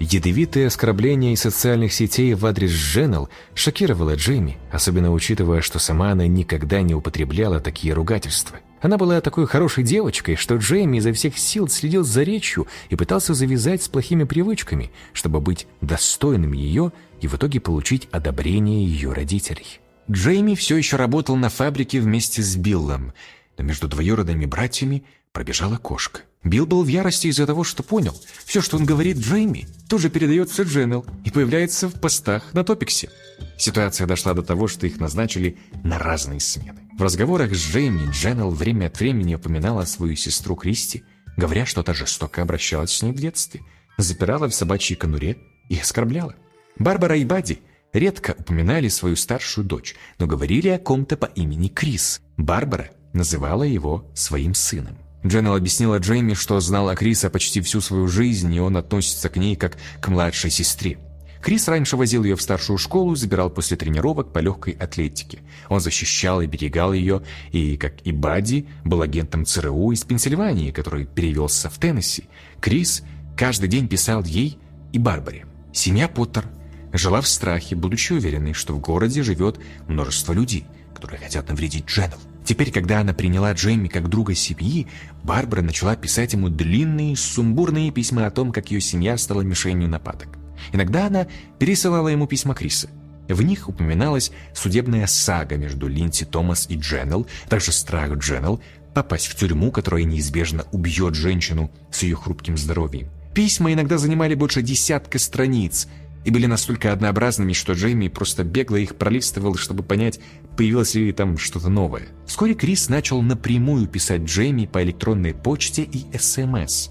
Ядовитые оскорбления из социальных сетей в адрес Дженнел шокировало Джейми, особенно учитывая, что сама она никогда не употребляла такие ругательства. Она была такой хорошей девочкой, что Джейми изо всех сил следил за речью и пытался завязать с плохими привычками, чтобы быть достойным ее и в итоге получить одобрение ее родителей. Джейми все еще работал на фабрике вместе с Биллом, но между двоюродными братьями пробежала кошка. Билл был в ярости из-за того, что понял. Все, что он говорит Джейми, тоже передается Дженнел и появляется в постах на топиксе. Ситуация дошла до того, что их назначили на разные смены. В разговорах с Джейми Дженнел время от времени упоминала свою сестру Кристи, говоря, что та жестоко обращалась с ней в детстве, запирала в собачьей конуре и оскорбляла. Барбара и Бадди редко упоминали свою старшую дочь, но говорили о ком-то по имени Крис. Барбара называла его своим сыном. Дженнел объяснила Джейми, что знала Криса почти всю свою жизнь, и он относится к ней как к младшей сестре. Крис раньше возил ее в старшую школу забирал после тренировок по легкой атлетике. Он защищал и берегал ее, и, как и Бадди, был агентом ЦРУ из Пенсильвании, который перевелся в Теннесси. Крис каждый день писал ей и Барбаре. Семья Поттер жила в страхе, будучи уверенной, что в городе живет множество людей, которые хотят навредить Дженнел. Теперь, когда она приняла Джейми как друга семьи, Барбара начала писать ему длинные, сумбурные письма о том, как ее семья стала мишенью нападок. Иногда она пересылала ему письма Криса. В них упоминалась судебная сага между Линси Томас и Дженнел, также страх Дженнел попасть в тюрьму, которая неизбежно убьет женщину с ее хрупким здоровьем. Письма иногда занимали больше десятка страниц, и были настолько однообразными, что Джейми просто бегло их пролистывал, чтобы понять, появилось ли там что-то новое. Вскоре Крис начал напрямую писать Джейми по электронной почте и СМС.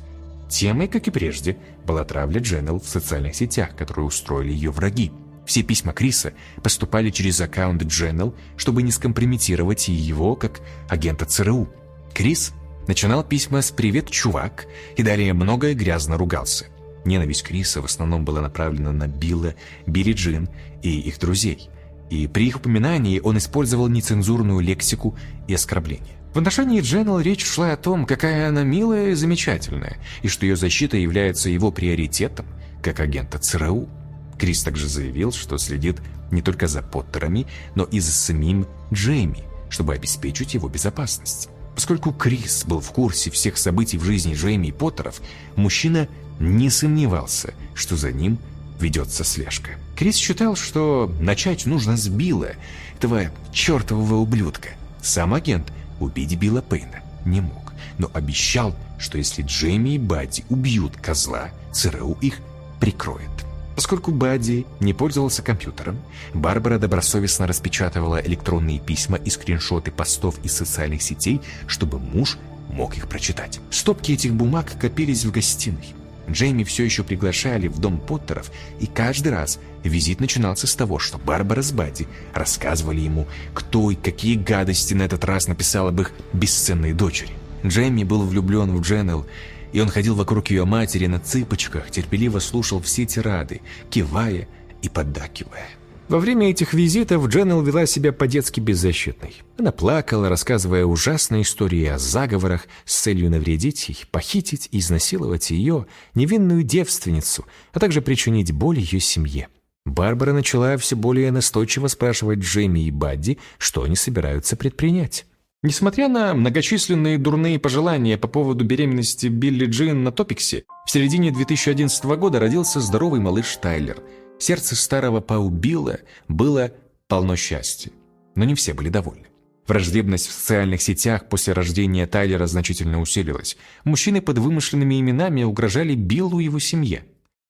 Темой, как и прежде, была травля Дженнел в социальных сетях, которые устроили ее враги. Все письма Криса поступали через аккаунт Дженнел, чтобы не скомпрометировать его как агента ЦРУ. Крис начинал письма с «Привет, чувак» и далее многое грязно ругался – Ненависть Криса в основном была направлена на Билла, Билли Джин и их друзей. И при их упоминании он использовал нецензурную лексику и оскорбления. В отношении Дженнел речь шла о том, какая она милая и замечательная, и что ее защита является его приоритетом, как агента ЦРУ. Крис также заявил, что следит не только за Поттерами, но и за самим Джейми, чтобы обеспечить его безопасность. Поскольку Крис был в курсе всех событий в жизни Джейми и Поттеров, мужчина не сомневался, что за ним ведется слежка. Крис считал, что начать нужно с Билла, этого чертового ублюдка. Сам агент убить Билла Пейна не мог, но обещал, что если Джейми и Бадди убьют козла, ЦРУ их прикроет. Поскольку Бадди не пользовался компьютером, Барбара добросовестно распечатывала электронные письма и скриншоты постов из социальных сетей, чтобы муж мог их прочитать. Стопки этих бумаг копились в гостиной. Джейми все еще приглашали в дом Поттеров, и каждый раз визит начинался с того, что Барбара с Бадди рассказывали ему, кто и какие гадости на этот раз написал об их бесценной дочери. Джейми был влюблен в Дженнел и он ходил вокруг ее матери на цыпочках, терпеливо слушал все тирады, кивая и поддакивая. Во время этих визитов Дженнел вела себя по-детски беззащитной. Она плакала, рассказывая ужасные истории о заговорах с целью навредить ей, похитить и изнасиловать ее, невинную девственницу, а также причинить боль ее семье. Барбара начала все более настойчиво спрашивать Джейми и Бадди, что они собираются предпринять. Несмотря на многочисленные дурные пожелания по поводу беременности Билли Джин на Топиксе, в середине 2011 года родился здоровый малыш Тайлер. Сердце старого Пау Билла было полно счастья, но не все были довольны. Враждебность в социальных сетях после рождения Тайлера значительно усилилась. Мужчины под вымышленными именами угрожали Биллу и его семье.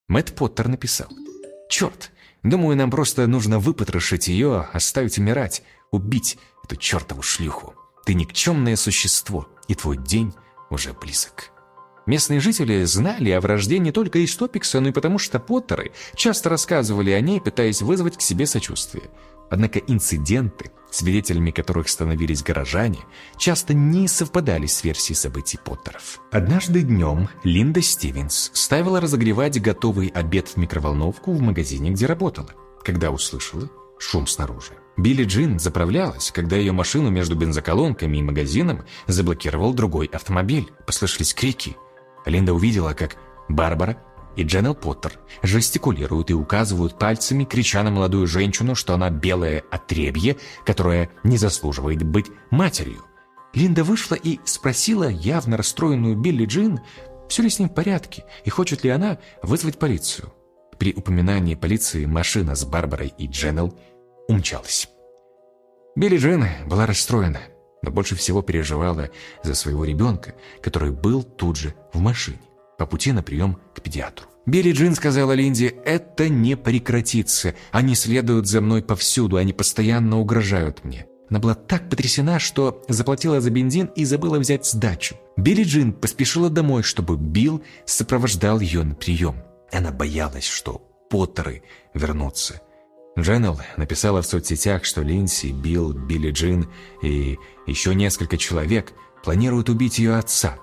Мэтт Поттер написал «Черт, думаю, нам просто нужно выпотрошить ее, оставить умирать, убить эту чертову шлюху». Ты никчемное существо, и твой день уже близок. Местные жители знали о вражде не только из Топикса, но и потому что Поттеры часто рассказывали о ней, пытаясь вызвать к себе сочувствие. Однако инциденты, свидетелями которых становились горожане, часто не совпадали с версией событий Поттеров. Однажды днем Линда Стивенс ставила разогревать готовый обед в микроволновку в магазине, где работала, когда услышала шум снаружи. Билли Джин заправлялась, когда ее машину между бензоколонками и магазином заблокировал другой автомобиль. Послышались крики. Линда увидела, как Барбара и Дженнел Поттер жестикулируют и указывают пальцами, крича на молодую женщину, что она белое отребье, которое не заслуживает быть матерью. Линда вышла и спросила явно расстроенную Билли Джин, все ли с ним в порядке и хочет ли она вызвать полицию. При упоминании полиции машина с Барбарой и Дженнел умчалась. Билли Джин была расстроена, но больше всего переживала за своего ребенка, который был тут же в машине, по пути на прием к педиатру. Билли Джин сказала Линде, это не прекратится, они следуют за мной повсюду, они постоянно угрожают мне. Она была так потрясена, что заплатила за бензин и забыла взять сдачу. Билли Джин поспешила домой, чтобы Билл сопровождал ее на прием. Она боялась, что Поттеры вернутся. Дженнел написала в соцсетях, что Линси, Билл, Билли Джин и еще несколько человек планируют убить ее отца.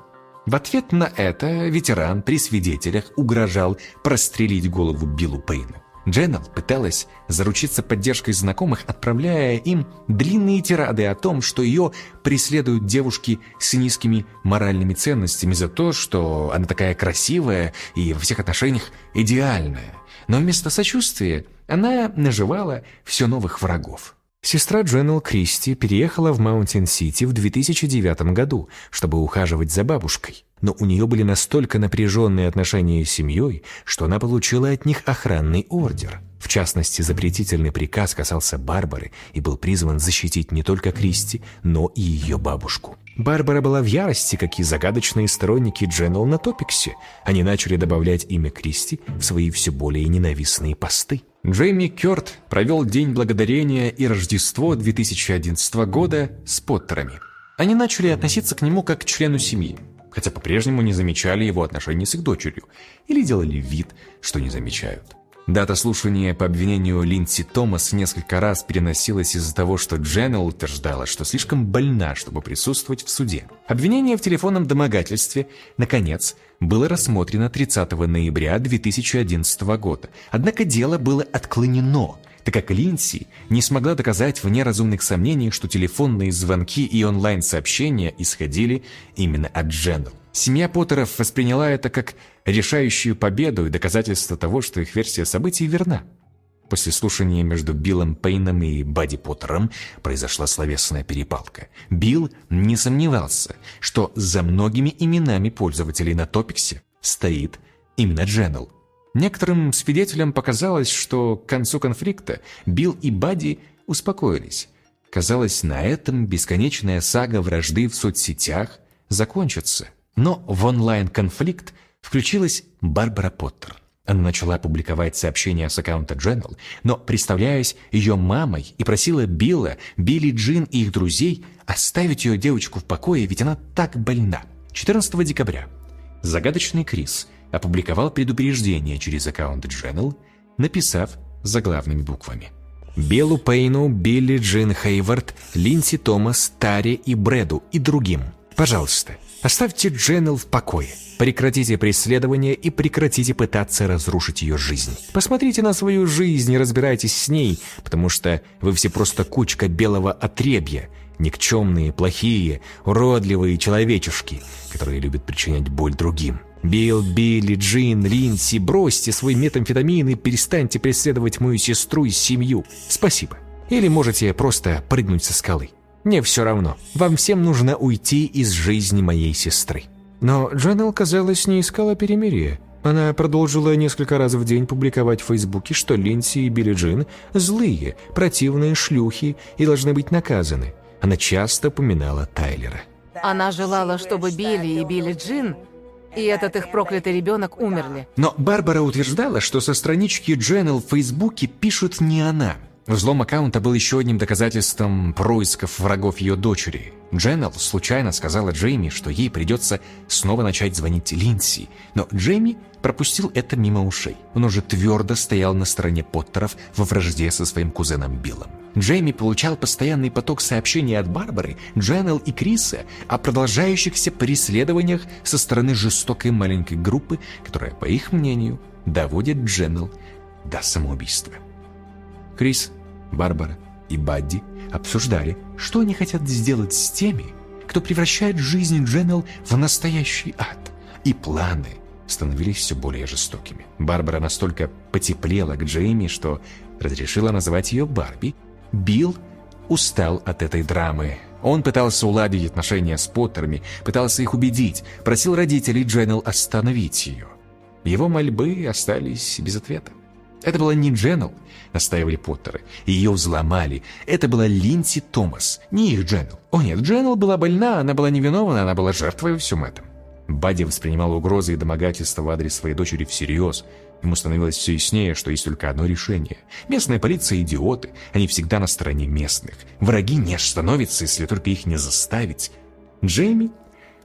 В ответ на это ветеран при свидетелях угрожал прострелить голову Биллу Пейну. Дженнел пыталась заручиться поддержкой знакомых, отправляя им длинные тирады о том, что ее преследуют девушки с низкими моральными ценностями за то, что она такая красивая и во всех отношениях идеальная. Но вместо сочувствия она наживала все новых врагов. Сестра Дженнел Кристи переехала в Маунтин-Сити в 2009 году, чтобы ухаживать за бабушкой. Но у нее были настолько напряженные отношения с семьей, что она получила от них охранный ордер. В частности, запретительный приказ касался Барбары и был призван защитить не только Кристи, но и ее бабушку. Барбара была в ярости, как и загадочные сторонники Дженнел на Топиксе. Они начали добавлять имя Кристи в свои все более ненавистные посты. Джейми Кёрт провел День Благодарения и Рождество 2011 года с Поттерами. Они начали относиться к нему как к члену семьи, хотя по-прежнему не замечали его отношений с их дочерью или делали вид, что не замечают. Дата слушания по обвинению Линдси Томас несколько раз переносилась из-за того, что Дженнел утверждала, что слишком больна, чтобы присутствовать в суде. Обвинение в телефонном домогательстве, наконец, было рассмотрено 30 ноября 2011 года. Однако дело было отклонено, так как Линдси не смогла доказать вне разумных сомнений, что телефонные звонки и онлайн-сообщения исходили именно от Дженнел. Семья Поттеров восприняла это как решающую победу и доказательство того, что их версия событий верна. После слушания между Биллом Пейном и Бадди Поттером произошла словесная перепалка. Билл не сомневался, что за многими именами пользователей на Топиксе стоит именно Дженнел. Некоторым свидетелям показалось, что к концу конфликта Билл и Бадди успокоились. Казалось, на этом бесконечная сага вражды в соцсетях закончится. Но в онлайн-конфликт включилась Барбара Поттер. Она начала публиковать сообщения с аккаунта Дженнел, но, представляясь ее мамой, и просила Билла, Билли Джин и их друзей оставить ее девочку в покое, ведь она так больна. 14 декабря загадочный Крис опубликовал предупреждение через аккаунт Дженнел, написав заглавными буквами. Беллу Пейну, Билли Джин Хейвард, Линси Томас, Таре и Брэду и другим. Пожалуйста, Оставьте Дженнел в покое. Прекратите преследование и прекратите пытаться разрушить ее жизнь. Посмотрите на свою жизнь и разбирайтесь с ней, потому что вы все просто кучка белого отребья, никчемные, плохие, уродливые человечушки, которые любят причинять боль другим. Билл, Билли, Джин, Линси, бросьте свой метамфетамин и перестаньте преследовать мою сестру и семью. Спасибо. Или можете просто прыгнуть со скалы. Мне все равно. Вам всем нужно уйти из жизни моей сестры». Но Джанел, казалось, не искала перемирия. Она продолжила несколько раз в день публиковать в Фейсбуке, что Линси и Билли Джин злые, противные шлюхи и должны быть наказаны. Она часто упоминала Тайлера.
Она желала, чтобы Билли и Билли Джин и этот их проклятый ребенок умерли.
Но Барбара утверждала, что со странички Дженнел в Фейсбуке пишут не она. Взлом аккаунта был еще одним доказательством происков врагов ее дочери. Дженнел случайно сказала Джейми, что ей придется снова начать звонить Линси, но Джейми пропустил это мимо ушей. Он уже твердо стоял на стороне Поттеров во вражде со своим кузеном Биллом. Джейми получал постоянный поток сообщений от Барбары, Дженнел и Криса о продолжающихся преследованиях со стороны жестокой маленькой группы, которая, по их мнению, доводит Дженнел до самоубийства. Крис, Барбара и Бадди обсуждали, что они хотят сделать с теми, кто превращает жизнь Дженнел в настоящий ад. И планы становились все более жестокими. Барбара настолько потеплела к Джейми, что разрешила называть ее Барби. Билл устал от этой драмы. Он пытался уладить отношения с Поттерами, пытался их убедить, просил родителей Дженнел остановить ее. Его мольбы остались без ответа. Это была не Дженнел, настаивали Поттеры. Ее взломали. Это была Линси Томас, не их Дженнел. О нет, Дженнел была больна, она была невиновна, она была жертвой во всем этом. Бадди воспринимал угрозы и домогательства в адрес своей дочери всерьез. Ему становилось все яснее, что есть только одно решение. Местная полиция – идиоты, они всегда на стороне местных. Враги не становятся, если только их не заставить. Джейми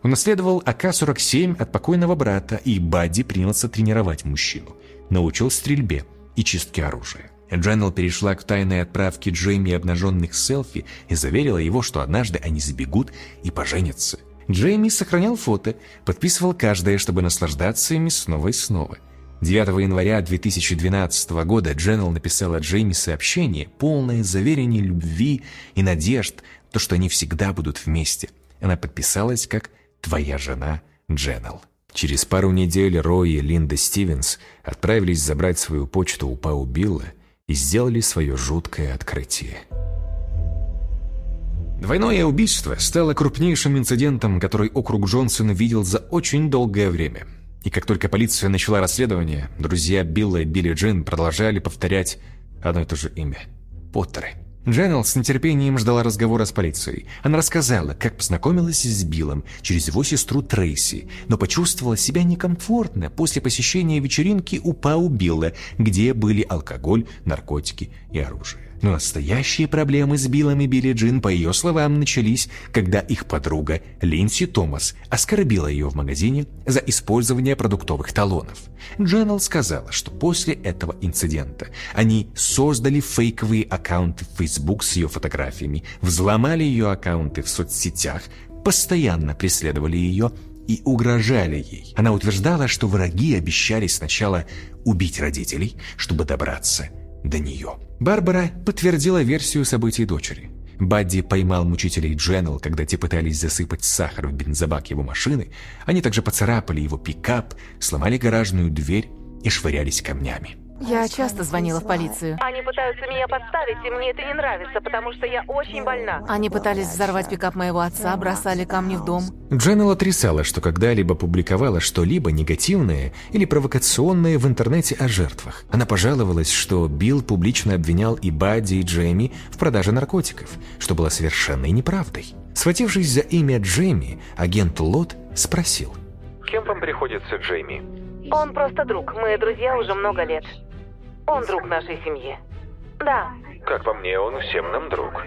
унаследовал АК-47 от покойного брата, и Бадди принялся тренировать мужчину. Научил стрельбе и чистке оружия. Дженнел перешла к тайной отправке Джейми обнаженных селфи и заверила его, что однажды они забегут и поженятся. Джейми сохранял фото, подписывал каждое, чтобы наслаждаться ими снова и снова. 9 января 2012 года Дженнел написала Джейми сообщение, полное заверение любви и надежд, то, что они всегда будут вместе. Она подписалась как «Твоя жена Дженнел». Через пару недель Рой и Линда Стивенс отправились забрать свою почту у Пау Билла и сделали свое жуткое открытие. Двойное убийство стало крупнейшим инцидентом, который округ Джонсона видел за очень долгое время. И как только полиция начала расследование, друзья Билла и Билли Джин продолжали повторять одно и то же имя – Поттеры. Дженнел с нетерпением ждала разговора с полицией. Она рассказала, как познакомилась с Биллом через его сестру Трейси, но почувствовала себя некомфортно после посещения вечеринки у Пау Билла, где были алкоголь, наркотики и оружие. Но настоящие проблемы с Биллом и Билли Джин, по ее словам, начались, когда их подруга Линси Томас оскорбила ее в магазине за использование продуктовых талонов. Дженнел сказала, что после этого инцидента они создали фейковые аккаунты в Facebook с ее фотографиями, взломали ее аккаунты в соцсетях, постоянно преследовали ее и угрожали ей. Она утверждала, что враги обещали сначала убить родителей, чтобы добраться до нее. Барбара подтвердила версию событий дочери. Бадди поймал мучителей Дженнел, когда те пытались засыпать сахар в бензобак его машины. Они также поцарапали его пикап, сломали гаражную дверь и швырялись камнями.
Я часто звонила в полицию.
Они пытаются меня подставить, и мне это не нравится, потому что я очень больна.
Они пытались взорвать пикап моего отца, бросали камни в дом.
Дженнел отрицала, что когда-либо публиковала что-либо негативное или провокационное в интернете о жертвах. Она пожаловалась, что Билл публично обвинял и Бадди, и Джейми в продаже наркотиков, что было совершенной неправдой. Схватившись за имя Джейми, агент Лот спросил.
Кем вам приходится Джейми?
Он просто друг. Мы друзья уже много лет. Он друг нашей семьи. Да.
Как по мне, он всем нам друг.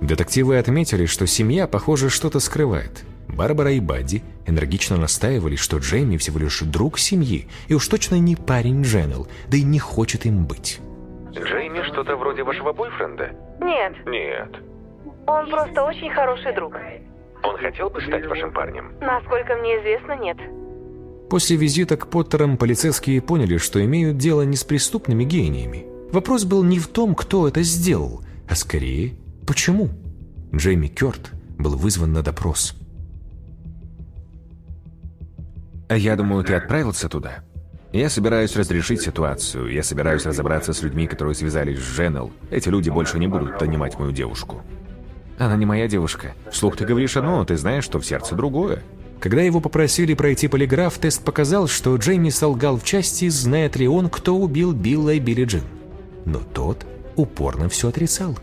Детективы отметили, что семья, похоже, что-то скрывает. Барбара и Бадди энергично настаивали, что Джейми всего лишь друг семьи, и уж точно не парень Дженнел, да и не хочет им быть.
Джейми что-то вроде вашего бойфренда?
Нет,
Нет.
он просто очень хороший друг.
Он хотел бы стать вашим парнем?
Насколько мне известно, нет.
После визита к Поттерам полицейские поняли, что имеют дело не с преступными гениями. Вопрос был не в том, кто это сделал, а скорее, почему. Джейми Кёрт был вызван на допрос.
Я думаю, ты отправился туда? Я собираюсь разрешить ситуацию. Я собираюсь разобраться с людьми, которые связались с Женел. Эти люди больше не будут донимать мою девушку. Она не моя девушка. Вслух ты говоришь одно, но ты знаешь, что в сердце другое.
Когда его попросили пройти полиграф, тест показал, что Джейми солгал в части, знает ли он, кто убил Билла и Билли Джин. Но тот упорно все отрицал.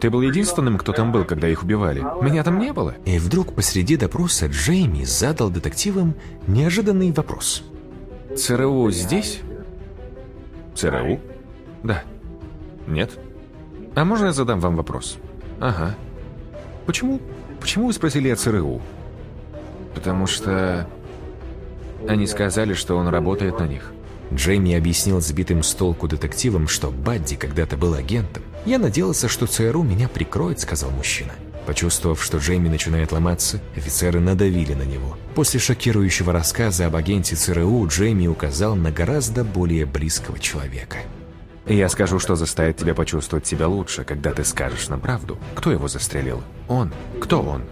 Ты был единственным, кто там был, когда их убивали. Меня там не было.
И вдруг посреди допроса Джейми задал детективам неожиданный вопрос.
ЦРУ здесь? ЦРУ? Да. Нет? А можно я задам вам вопрос? Ага. Почему? Почему вы спросили о ЦРУ? Потому что... Они сказали, что он работает на них.
Джейми объяснил сбитым с толку детективам, что Бадди когда-то был агентом. «Я надеялся, что ЦРУ меня прикроет», — сказал мужчина. Почувствовав, что Джейми начинает ломаться, офицеры надавили на него. После шокирующего рассказа об агенте ЦРУ Джейми указал на гораздо более близкого человека.
«Я скажу, что заставит тебя почувствовать себя лучше, когда ты скажешь нам правду. Кто его застрелил? Он. Кто он?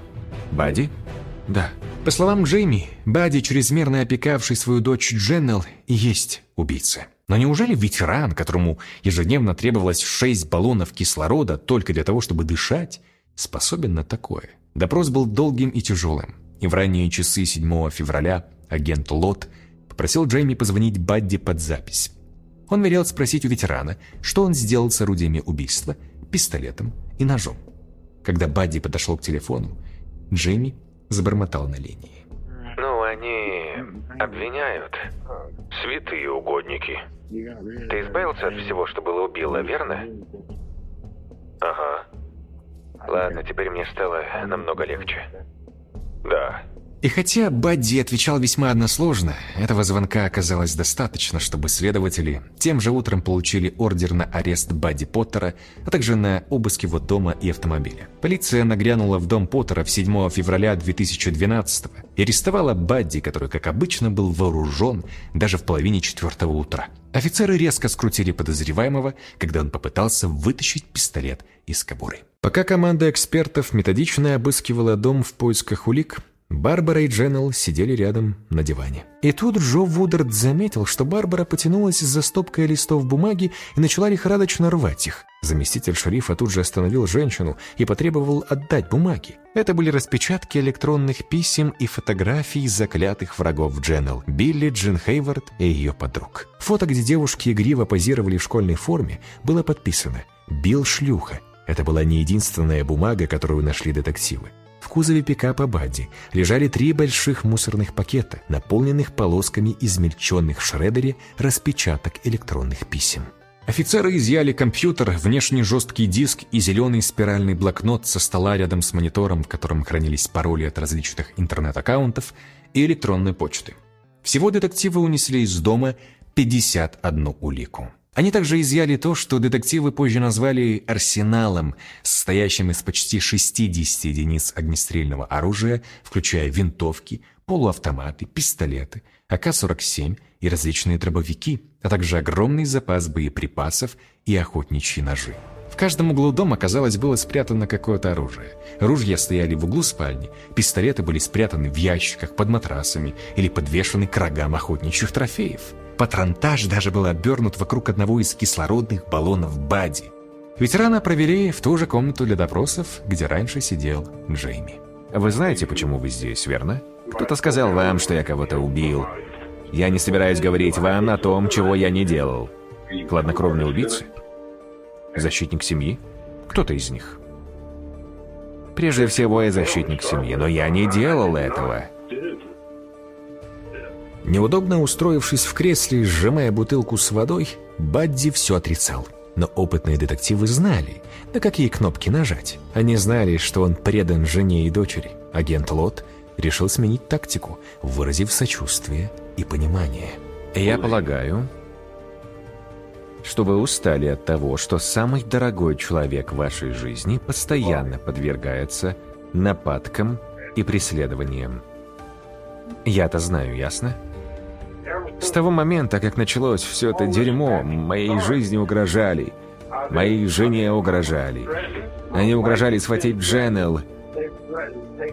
Бадди? Да.
По словам Джейми, Бадди, чрезмерно опекавший свою дочь Дженнел, и есть убийца. Но неужели ветеран, которому ежедневно требовалось шесть баллонов кислорода только для того, чтобы дышать, способен на такое. Допрос был долгим и тяжелым, и в ранние часы 7 февраля агент Лот попросил Джейми позвонить Бадди под запись. Он велел спросить у ветерана, что он сделал с орудиями убийства, пистолетом и ножом. Когда Бадди подошел к телефону, Джейми забормотал на линии.
«Ну, они обвиняют. Святые угодники. Ты избавился от всего, что было убило, верно?» «Ага. Ладно, теперь мне стало намного легче. Да.
И хотя Бадди отвечал весьма односложно, этого звонка оказалось достаточно, чтобы следователи тем же утром получили ордер на арест Бадди Поттера, а также на обыск его дома и автомобиля. Полиция нагрянула в дом Поттера в 7 февраля 2012 и арестовала Бадди, который, как обычно, был вооружен даже в половине четвертого утра. Офицеры резко скрутили подозреваемого, когда он попытался вытащить пистолет из кобуры. Пока команда экспертов методично обыскивала дом в поисках улик, Барбара и Дженнел сидели рядом на диване. И тут Джо Вудард заметил, что Барбара потянулась за стопкой листов бумаги и начала лихорадочно рвать их. Заместитель шерифа тут же остановил женщину и потребовал отдать бумаги. Это были распечатки электронных писем и фотографий заклятых врагов Дженнел, Билли, Джин Хейвард и ее подруг. Фото, где девушки игриво позировали в школьной форме, было подписано «Билл шлюха». Это была не единственная бумага, которую нашли детективы. Кузове пикапа Бадди лежали три больших мусорных пакета, наполненных полосками измельченных в шредере распечаток электронных писем. Офицеры изъяли компьютер, внешний жесткий диск и зеленый спиральный блокнот со стола рядом с монитором, в котором хранились пароли от различных интернет-аккаунтов и электронной почты. Всего детективы унесли из дома 51 улику. Они также изъяли то, что детективы позже назвали арсеналом, состоящим из почти 60 единиц огнестрельного оружия, включая винтовки, полуавтоматы, пистолеты, АК-47 и различные дробовики, а также огромный запас боеприпасов и охотничьи ножи. В каждом углу дома, казалось, было спрятано какое-то оружие. Ружья стояли в углу спальни, пистолеты были спрятаны в ящиках под матрасами или подвешены к рогам охотничьих трофеев. Патронтаж даже был обернут вокруг одного из кислородных баллонов Бади. Ветерана провели в ту же комнату для допросов, где раньше сидел Джейми.
«Вы знаете, почему вы здесь, верно? Кто-то сказал вам, что я кого-то убил. Я не собираюсь говорить вам о том, чего я не делал. Хладнокровные убийцы? Защитник семьи? Кто-то из них. Прежде всего, я защитник семьи, но я не делал этого.
Неудобно устроившись в кресле, сжимая бутылку с водой, Бадди все отрицал. Но опытные детективы знали, на какие кнопки нажать. Они знали, что он предан жене и дочери. Агент Лот решил сменить тактику, выразив сочувствие и понимание.
«Я полагаю, что вы устали от того, что самый дорогой человек в вашей жизни постоянно подвергается нападкам и преследованием. Я-то знаю, ясно? С того момента, как началось все это дерьмо, моей жизни угрожали. Моей жене угрожали. Они угрожали схватить Дженнел,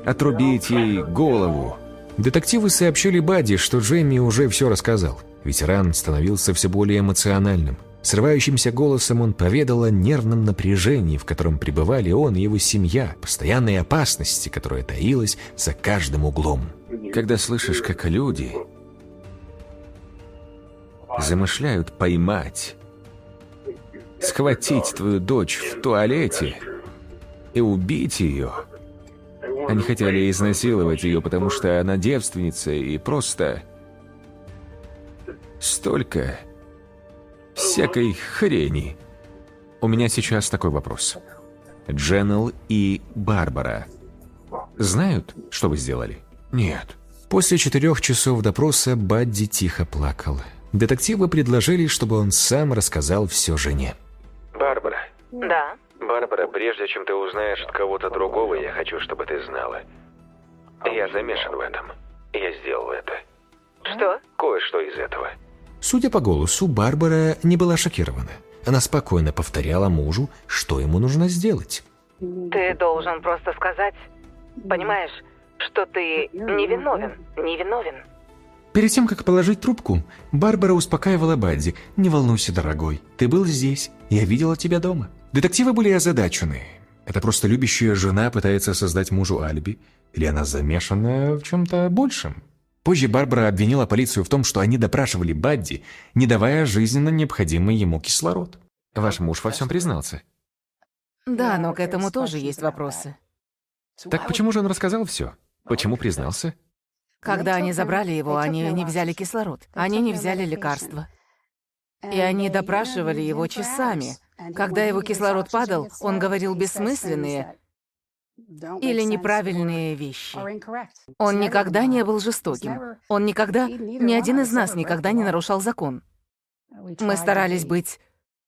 отрубить ей голову.
Детективы сообщили Бадди, что Джейми уже все рассказал. Ветеран становился все более эмоциональным. Срывающимся голосом он поведал о нервном напряжении, в котором пребывали он и его семья, постоянной опасности, которая таилась за каждым углом.
Когда слышишь, как люди замышляют поймать, схватить твою дочь в туалете и убить ее, они хотели изнасиловать ее, потому что она девственница и просто... Столько всякой хрени. У меня сейчас такой вопрос. Дженнел и Барбара знают, что вы сделали?
Нет. После четырех часов допроса Бадди тихо плакал. Детективы предложили, чтобы он сам рассказал все жене.
Барбара.
Да.
Барбара, прежде чем ты узнаешь от кого-то другого, я хочу, чтобы ты знала. Я замешан в этом. Я сделал это.
Что?
Кое-что из этого.
Судя по голосу, Барбара не была шокирована. Она спокойно повторяла мужу, что ему нужно сделать.
Ты должен просто сказать, понимаешь, что ты невиновен, невиновен.
Перед тем, как положить трубку, Барбара успокаивала Бадди. «Не волнуйся, дорогой, ты был здесь, я видела тебя дома». Детективы были озадачены. Это просто любящая жена пытается создать мужу алиби, или она замешана в чем-то большем? Позже Барбара обвинила полицию в том, что они допрашивали Бадди, не давая жизненно необходимый ему кислород.
Ваш муж во всем признался.
Да, но к этому тоже есть вопросы.
Так почему же он рассказал все? Почему признался?
Когда они забрали его, они не взяли кислород, они не взяли лекарства. И они допрашивали его часами. Когда его кислород падал, он говорил бессмысленные или неправильные вещи. Он никогда не был жестоким. Он никогда, ни один из нас никогда не нарушал закон. Мы старались быть,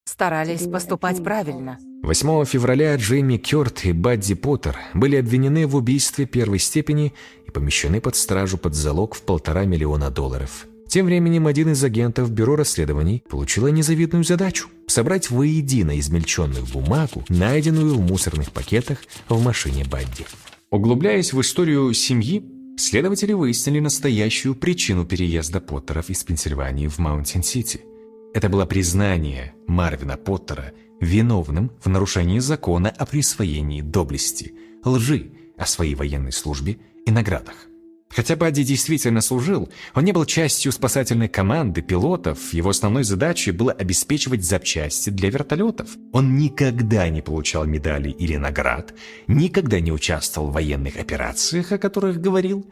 старались поступать правильно.
8 февраля Джейми Кёрт и Бадди Поттер были обвинены в убийстве первой степени и помещены под стражу под залог в полтора миллиона долларов. Тем временем один из агентов Бюро расследований получила незавидную задачу – собрать воедино измельченную бумагу, найденную в мусорных пакетах в машине Бадди. Углубляясь в историю семьи, следователи выяснили настоящую причину переезда Поттеров из Пенсильвании в Маунтин-Сити. Это было признание Марвина Поттера виновным в нарушении закона о присвоении доблести, лжи о своей военной службе и наградах. Хотя Бадди действительно служил, он не был частью спасательной команды пилотов, его основной задачей было обеспечивать запчасти для вертолетов. Он никогда не получал медалей или наград, никогда не участвовал в военных операциях, о которых говорил.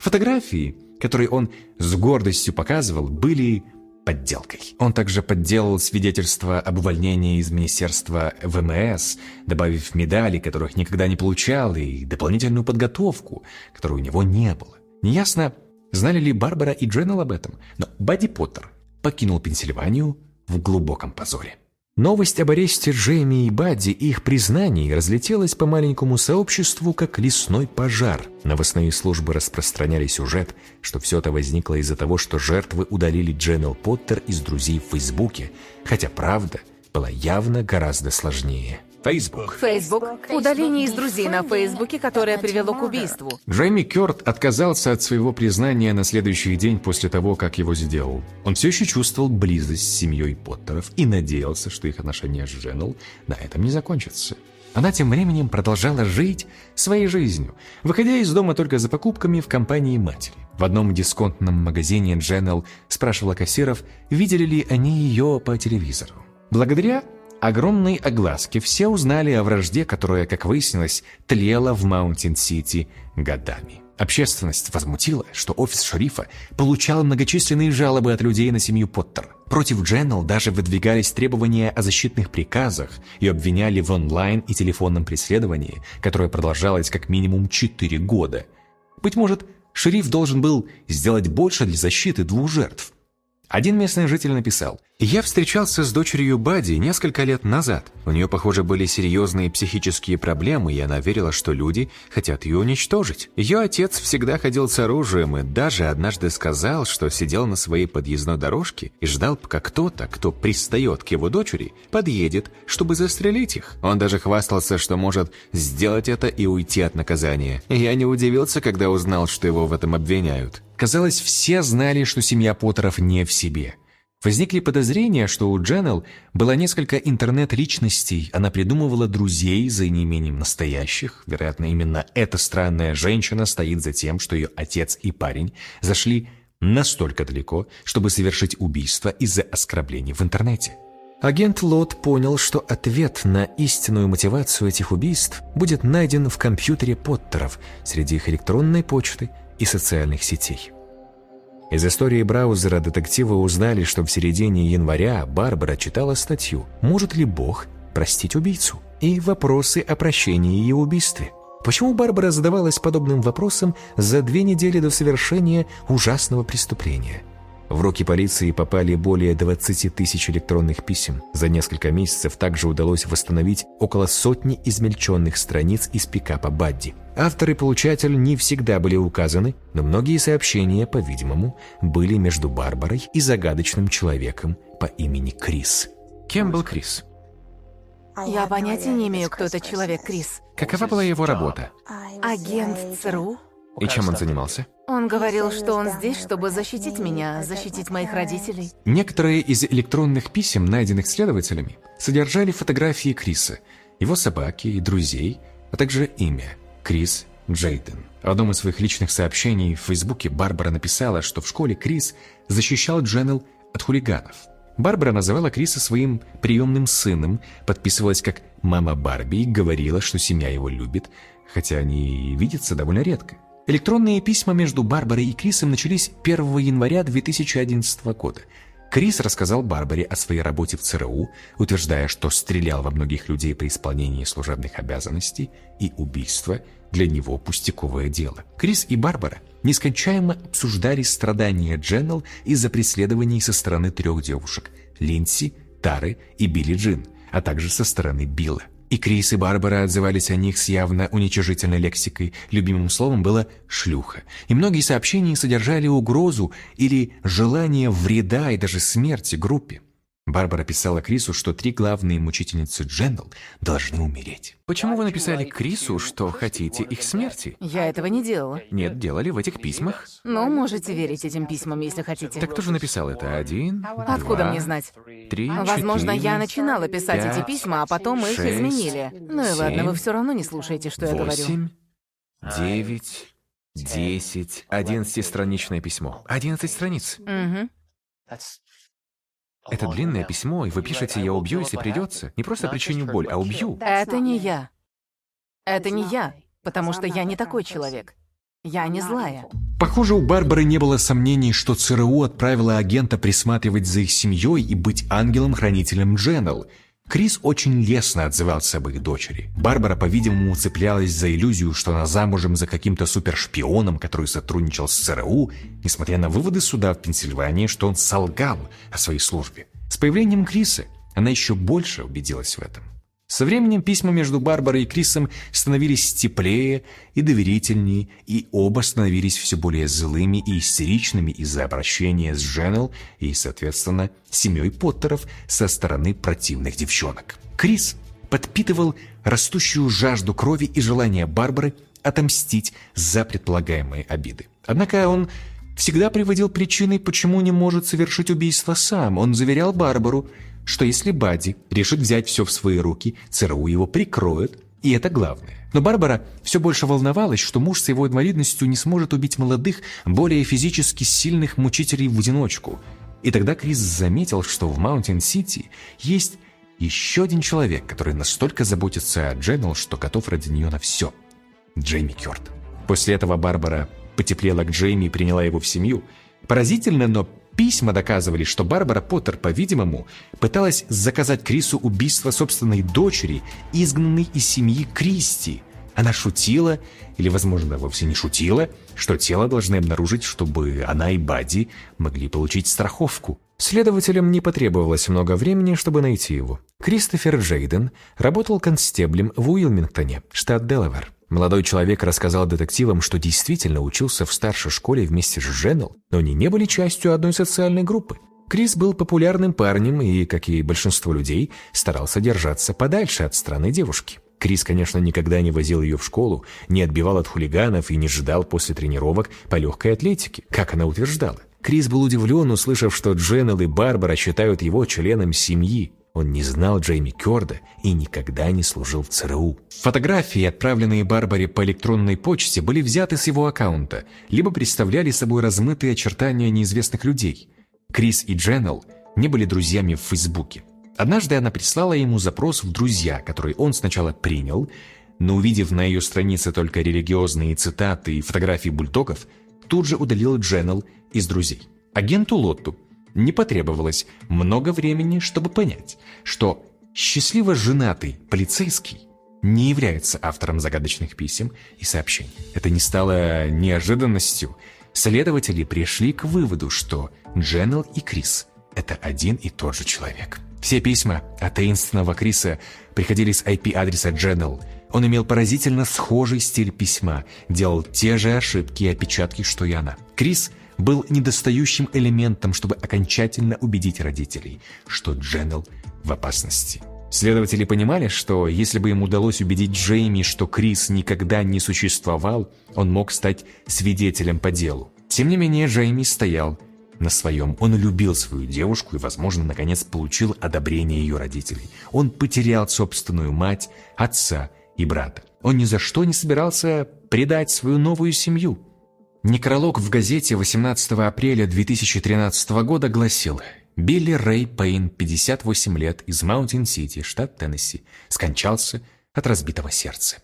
Фотографии, которые он с гордостью показывал, были подделкой. Он также подделал свидетельство об увольнении из Министерства ВМС, добавив медали, которых никогда не получал, и дополнительную подготовку, которой у него не было. Неясно, знали ли Барбара и Дженнел об этом, но Бадди Поттер покинул Пенсильванию в глубоком позоре. Новость об аресте Джейми и Бадди и их признаний разлетелась по маленькому сообществу, как лесной пожар. Новостные службы распространяли сюжет, что все это возникло из-за того, что жертвы удалили Дженнел Поттер из друзей в Фейсбуке, хотя правда была явно гораздо сложнее. Facebook.
Facebook – удаление из друзей на Фейсбуке, которое привело к убийству.
Джейми Кёрт отказался от своего признания на следующий день после того, как его сделал. Он все еще чувствовал близость с семьей Поттеров и надеялся, что их отношения с Дженнел на этом не закончатся. Она тем временем продолжала жить своей жизнью, выходя из дома только за покупками в компании матери. В одном дисконтном магазине Дженнел спрашивала кассиров, видели ли они ее по телевизору. Благодаря огромной огласке все узнали о вражде, которая, как выяснилось, тлела в Маунтин-Сити годами. Общественность возмутила, что офис шерифа получал многочисленные жалобы от людей на семью Поттер. Против Дженнел даже выдвигались требования о защитных приказах и обвиняли в онлайн и телефонном преследовании, которое продолжалось как минимум 4 года. Быть может, шериф должен был сделать больше для защиты двух жертв. Один местный житель написал, «Я встречался с дочерью Бади несколько лет назад. У нее, похоже, были серьезные психические проблемы, и она верила, что люди хотят ее уничтожить. Ее отец всегда ходил с оружием и даже однажды сказал, что сидел на своей подъездной дорожке и ждал, пока кто-то, кто пристает к его дочери, подъедет, чтобы застрелить их. Он даже хвастался, что может сделать это и уйти от наказания. Я не удивился, когда узнал, что его в этом обвиняют. Казалось, все знали, что семья Поттеров не в себе. Возникли подозрения, что у Дженнел было несколько интернет-личностей, она придумывала друзей за неимением настоящих. Вероятно, именно эта странная женщина стоит за тем, что ее отец и парень зашли настолько далеко, чтобы совершить убийство из-за оскорблений в интернете. Агент Лот понял, что ответ на истинную мотивацию этих убийств будет найден в компьютере Поттеров среди их электронной почты и социальных сетей. Из истории браузера детективы узнали, что в середине января Барбара читала статью «Может ли Бог простить убийцу?» и вопросы о прощении и убийстве. Почему Барбара задавалась подобным вопросом за две недели до совершения ужасного преступления? В руки полиции попали более 20 тысяч электронных писем. За несколько месяцев также удалось восстановить около сотни измельченных страниц из пикапа Бадди. Автор и получатель не всегда были указаны, но многие сообщения, по-видимому, были между Барбарой и загадочным человеком по имени Крис.
Кем был Крис?
Я понятия не имею, кто этот человек, Крис.
Какова была его работа?
Агент ЦРУ?
И чем он занимался?
Он говорил, что он здесь, чтобы защитить меня, защитить моих родителей.
Некоторые из электронных писем, найденных следователями, содержали фотографии Криса, его собаки и друзей, а также имя – Крис Джейден. В одном из своих личных сообщений в Фейсбуке Барбара написала, что в школе Крис защищал Дженнел от хулиганов. Барбара называла Криса своим приемным сыном, подписывалась как «мама Барби» и говорила, что семья его любит, хотя они видятся довольно редко. Электронные письма между Барбарой и Крисом начались 1 января 2011 года. Крис рассказал Барбаре о своей работе в ЦРУ, утверждая, что стрелял во многих людей при исполнении служебных обязанностей, и убийство для него пустяковое дело. Крис и Барбара нескончаемо обсуждали страдания Дженнел из-за преследований со стороны трех девушек – Линдси, Тары и Билли Джин, а также со стороны Билла. И Крис и Барбара отзывались о них с явно уничижительной лексикой. Любимым словом было «шлюха». И многие сообщения содержали угрозу или желание вреда и даже смерти группе. Барбара писала Крису, что три главные мучительницы Джендал должны умереть.
Почему вы написали Крису, что хотите их смерти?
Я этого не делала.
Нет, делали в этих письмах.
Ну, можете верить этим письмам, если хотите.
Так кто же написал это? Один,
Откуда
два,
мне знать?
три,
Возможно,
четыре,
я начинала писать
пять,
эти письма, а потом их
шесть,
изменили. Ну и ладно, вы
семь,
все равно не слушаете, что я говорю.
восемь, девять, десять, одиннадцатистраничное письмо. Одиннадцать страниц.
Угу.
Это длинное письмо, и вы пишете «я убью, если придется». Не просто причиню боль, а убью.
Это не я. Это не я, потому что я не такой человек. Я не злая.
Похоже, у Барбары не было сомнений, что ЦРУ отправила агента присматривать за их семьей и быть ангелом-хранителем Дженнел. Крис очень лестно отзывался об их дочери. Барбара, по-видимому, цеплялась за иллюзию, что она замужем за каким-то супершпионом, который сотрудничал с ЦРУ, несмотря на выводы суда в Пенсильвании, что он солгал о своей службе. С появлением Криса она еще больше убедилась в этом. Со временем письма между Барбарой и Крисом становились теплее и доверительнее, и оба становились все более злыми и истеричными из-за обращения с Дженнел и, соответственно, семьей Поттеров со стороны противных девчонок. Крис подпитывал растущую жажду крови и желание Барбары отомстить за предполагаемые обиды. Однако он всегда приводил причины, почему не может совершить убийство сам. Он заверял Барбару, что если Бадди решит взять все в свои руки, ЦРУ его прикроет, и это главное. Но Барбара все больше волновалась, что муж с его инвалидностью не сможет убить молодых, более физически сильных мучителей в одиночку. И тогда Крис заметил, что в Маунтин-Сити есть еще один человек, который настолько заботится о Дженнел, что готов ради нее на все. Джейми Кёрт. После этого Барбара потеплела к Джейми и приняла его в семью. Поразительно, но Письма доказывали, что Барбара Поттер, по-видимому, пыталась заказать Крису убийство собственной дочери, изгнанной из семьи Кристи. Она шутила, или, возможно, вовсе не шутила, что тело должны обнаружить, чтобы она и Бадди могли получить страховку. Следователям не потребовалось много времени, чтобы найти его. Кристофер Джейден работал констеблем в Уилмингтоне, штат Делавер. Молодой человек рассказал детективам, что действительно учился в старшей школе вместе с Дженнел, но они не были частью одной социальной группы. Крис был популярным парнем и, как и большинство людей, старался держаться подальше от страны девушки. Крис, конечно, никогда не возил ее в школу, не отбивал от хулиганов и не ждал после тренировок по легкой атлетике, как она утверждала. Крис был удивлен, услышав, что Дженнел и Барбара считают его членом семьи. Он не знал Джейми Кёрда и никогда не служил в ЦРУ. Фотографии, отправленные Барбаре по электронной почте, были взяты с его аккаунта, либо представляли собой размытые очертания неизвестных людей. Крис и Дженнел не были друзьями в Фейсбуке. Однажды она прислала ему запрос в друзья, который он сначала принял, но увидев на ее странице только религиозные цитаты и фотографии бульдогов, тут же удалил Дженнел из друзей. Агенту Лотту не потребовалось много времени, чтобы понять, что счастливо женатый полицейский не является автором загадочных писем и сообщений. Это не стало неожиданностью. Следователи пришли к выводу, что Дженнел и Крис – это один и тот же человек. Все письма от таинственного Криса приходили с IP-адреса Дженнел. Он имел поразительно схожий стиль письма, делал те же ошибки и опечатки, что и она. Крис был недостающим элементом, чтобы окончательно убедить родителей, что Дженнел в опасности. Следователи понимали, что если бы им удалось убедить Джейми, что Крис никогда не существовал, он мог стать свидетелем по делу. Тем не менее, Джейми стоял на своем. Он любил свою девушку и, возможно, наконец получил одобрение ее родителей. Он потерял собственную мать, отца и брата. Он ни за что не собирался предать свою новую семью. Некролог в газете 18 апреля 2013 года гласил «Билли Рэй Пейн, 58 лет, из Маунтин-Сити, штат Теннесси, скончался от разбитого сердца».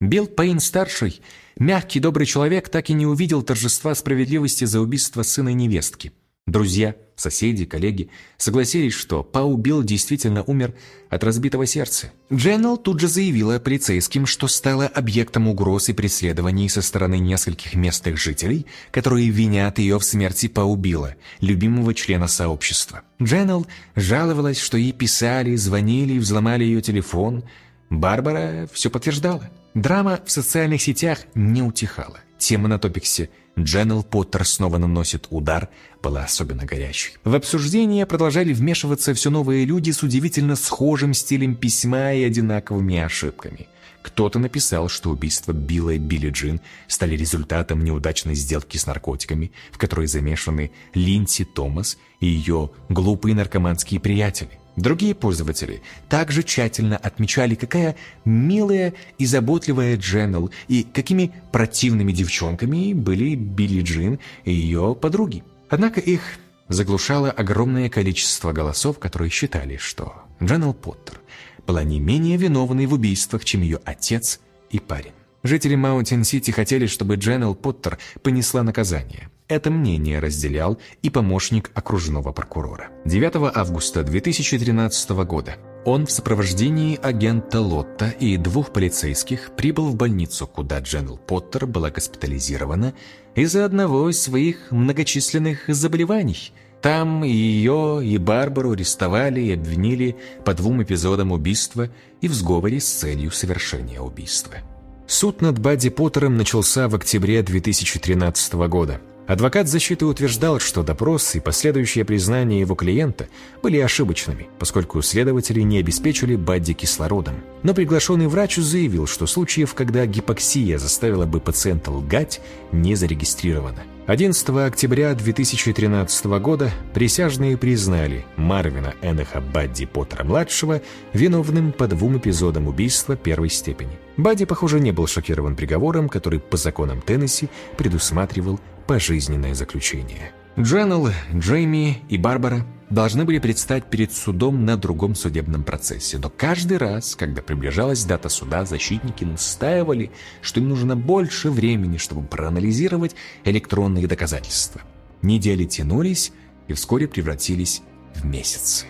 Билл Пейн-старший, мягкий, добрый человек, так и не увидел торжества справедливости за убийство сына и невестки. Друзья, соседи, коллеги согласились, что Пау Билл действительно умер от разбитого сердца. Дженнел тут же заявила полицейским, что стала объектом угроз и преследований со стороны нескольких местных жителей, которые винят ее в смерти Пау Билла, любимого члена сообщества. Дженнел жаловалась, что ей писали, звонили, взломали ее телефон. Барбара все подтверждала. Драма в социальных сетях не утихала. Тема на топиксе «Дженнел Поттер снова наносит удар» была особенно горячей. В обсуждение продолжали вмешиваться все новые люди с удивительно схожим стилем письма и одинаковыми ошибками. Кто-то написал, что убийства Билла и Билли Джин стали результатом неудачной сделки с наркотиками, в которой замешаны Линдси Томас и ее глупые наркоманские приятели. Другие пользователи также тщательно отмечали, какая милая и заботливая Дженнел и какими противными девчонками были Билли Джин и ее подруги. Однако их заглушало огромное количество голосов, которые считали, что Дженнел Поттер была не менее виновной в убийствах, чем ее отец и парень. Жители Маунтин-Сити хотели, чтобы Дженнел Поттер понесла наказание. Это мнение разделял и помощник окружного прокурора. 9 августа 2013 года он в сопровождении агента Лотта и двух полицейских прибыл в больницу, куда Дженнел Поттер была госпитализирована из-за одного из своих многочисленных заболеваний. Там ее, и Барбару арестовали и обвинили по двум эпизодам убийства и в сговоре с целью совершения убийства. Суд над Бадди Поттером начался в октябре 2013 года. Адвокат защиты утверждал, что допрос и последующее признание его клиента были ошибочными, поскольку следователи не обеспечили Бадди кислородом. Но приглашенный врач заявил, что случаев, когда гипоксия заставила бы пациента лгать, не зарегистрировано. 11 октября 2013 года присяжные признали Марвина Эноха Бадди Поттера-младшего виновным по двум эпизодам убийства первой степени. Бадди, похоже, не был шокирован приговором, который по законам Теннесси предусматривал пожизненное заключение. Дженнел, Джейми и Барбара должны были предстать перед судом на другом судебном процессе, но каждый раз, когда приближалась дата суда, защитники настаивали, что им нужно больше времени, чтобы проанализировать электронные доказательства. Недели тянулись и вскоре превратились в месяцы.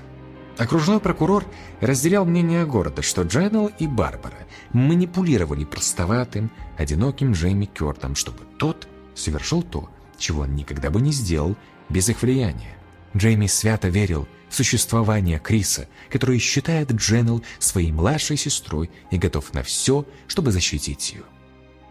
Окружной прокурор разделял мнение города, что Дженнел и Барбара манипулировали простоватым, одиноким Джейми Кёртом, чтобы тот совершил то, чего он никогда бы не сделал без их влияния. Джейми свято верил в существование Криса, который считает Дженнел своей младшей сестрой и готов на все, чтобы защитить ее.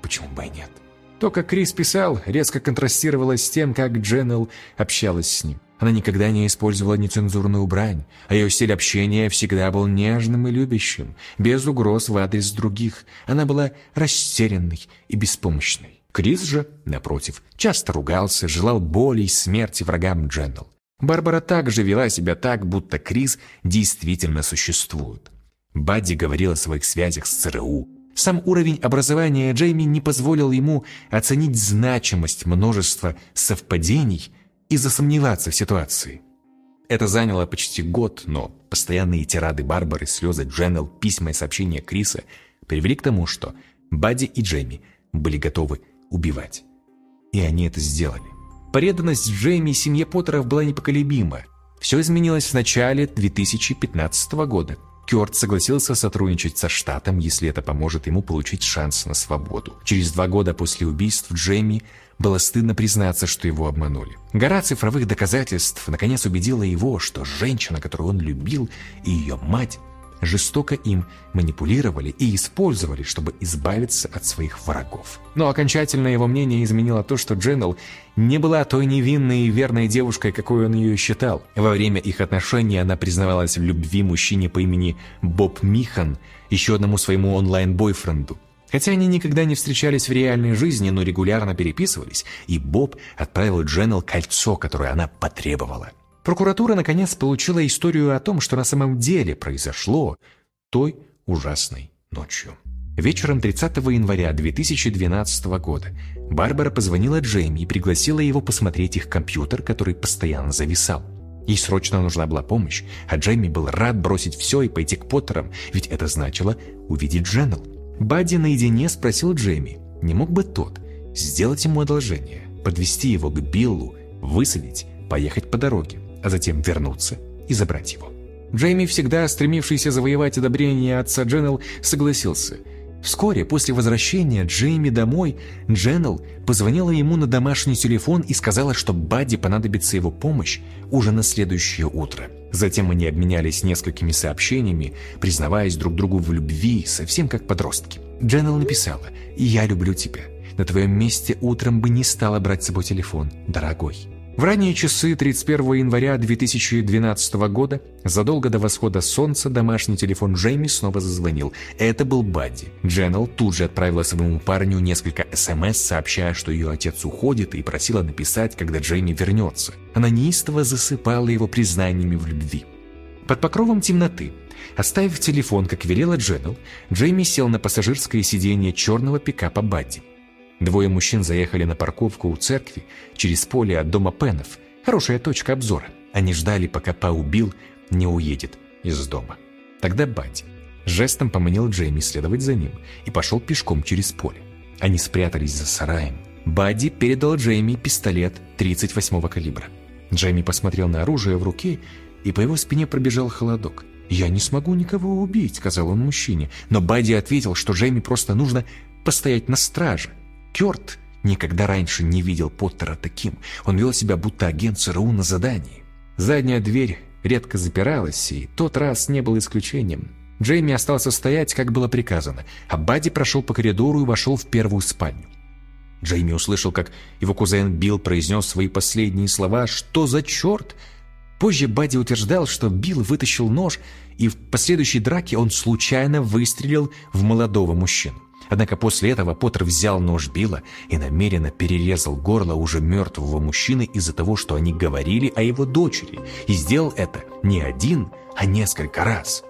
Почему бы и нет? То, как Крис писал, резко контрастировало с тем, как Дженнел общалась с ним. Она никогда не использовала нецензурную брань, а ее стиль общения всегда был нежным и любящим, без угроз в адрес других. Она была растерянной и беспомощной. Крис же, напротив, часто ругался, желал боли и смерти врагам Дженнел. Барбара также вела себя так, будто Крис действительно существует. Бадди говорил о своих связях с ЦРУ. Сам уровень образования Джейми не позволил ему оценить значимость множества совпадений и засомневаться в ситуации. Это заняло почти год, но постоянные тирады Барбары, слезы Дженнел, письма и сообщения Криса привели к тому, что Бадди и Джейми были готовы убивать. И они это сделали. Преданность Джейми семье Поттеров была непоколебима. Все изменилось в начале 2015 года. Кёрт согласился сотрудничать со штатом, если это поможет ему получить шанс на свободу. Через два года после убийств Джейми было стыдно признаться, что его обманули. Гора цифровых доказательств наконец убедила его, что женщина, которую он любил, и ее мать жестоко им манипулировали и использовали, чтобы избавиться от своих врагов. Но окончательно его мнение изменило то, что Дженнел не была той невинной и верной девушкой, какой он ее считал. Во время их отношений она признавалась в любви мужчине по имени Боб Михан, еще одному своему онлайн-бойфренду. Хотя они никогда не встречались в реальной жизни, но регулярно переписывались, и Боб отправил Дженнел кольцо, которое она потребовала. Прокуратура наконец получила историю о том, что на самом деле произошло той ужасной ночью. Вечером 30 января 2012 года Барбара позвонила Джейми и пригласила его посмотреть их компьютер, который постоянно зависал. Ей срочно нужна была помощь, а Джейми был рад бросить все и пойти к Поттерам, ведь это значило увидеть Дженнел. Бадди наедине спросил Джейми, не мог бы тот сделать ему одолжение, подвести его к Биллу, высадить, поехать по дороге а затем вернуться и забрать его. Джейми, всегда стремившийся завоевать одобрение отца Дженнел, согласился. Вскоре после возвращения Джейми домой, Дженнел позвонила ему на домашний телефон и сказала, что Бадди понадобится его помощь уже на следующее утро. Затем они обменялись несколькими сообщениями, признаваясь друг другу в любви, совсем как подростки. Дженнел написала «Я люблю тебя. На твоем месте утром бы не стала брать с собой телефон, дорогой». В ранние часы 31 января 2012 года, задолго до восхода солнца, домашний телефон Джейми снова зазвонил. Это был Бадди. Дженнел тут же отправила своему парню несколько СМС, сообщая, что ее отец уходит, и просила написать, когда Джейми вернется. Она неистово засыпала его признаниями в любви. Под покровом темноты, оставив телефон, как велела Дженнел, Джейми сел на пассажирское сиденье черного пикапа Бадди. Двое мужчин заехали на парковку у церкви через поле от дома Пенов. Хорошая точка обзора. Они ждали, пока Пау Билл не уедет из дома. Тогда Бадди жестом поманил Джейми следовать за ним и пошел пешком через поле. Они спрятались за сараем. Бадди передал Джейми пистолет 38-го калибра. Джейми посмотрел на оружие в руке, и по его спине пробежал холодок. «Я не смогу никого убить», — сказал он мужчине. Но Бадди ответил, что Джейми просто нужно постоять на страже. Кёрт никогда раньше не видел Поттера таким. Он вел себя будто агент ЦРУ на задании. Задняя дверь редко запиралась, и тот раз не был исключением. Джейми остался стоять, как было приказано, а Бадди прошел по коридору и вошел в первую спальню. Джейми услышал, как его кузен Билл произнес свои последние слова «Что за черт?». Позже Бадди утверждал, что Билл вытащил нож, и в последующей драке он случайно выстрелил в молодого мужчину. Однако после этого Поттер взял нож Билла и намеренно перерезал горло уже мертвого мужчины из-за того, что они говорили о его дочери, и сделал это не один, а несколько раз.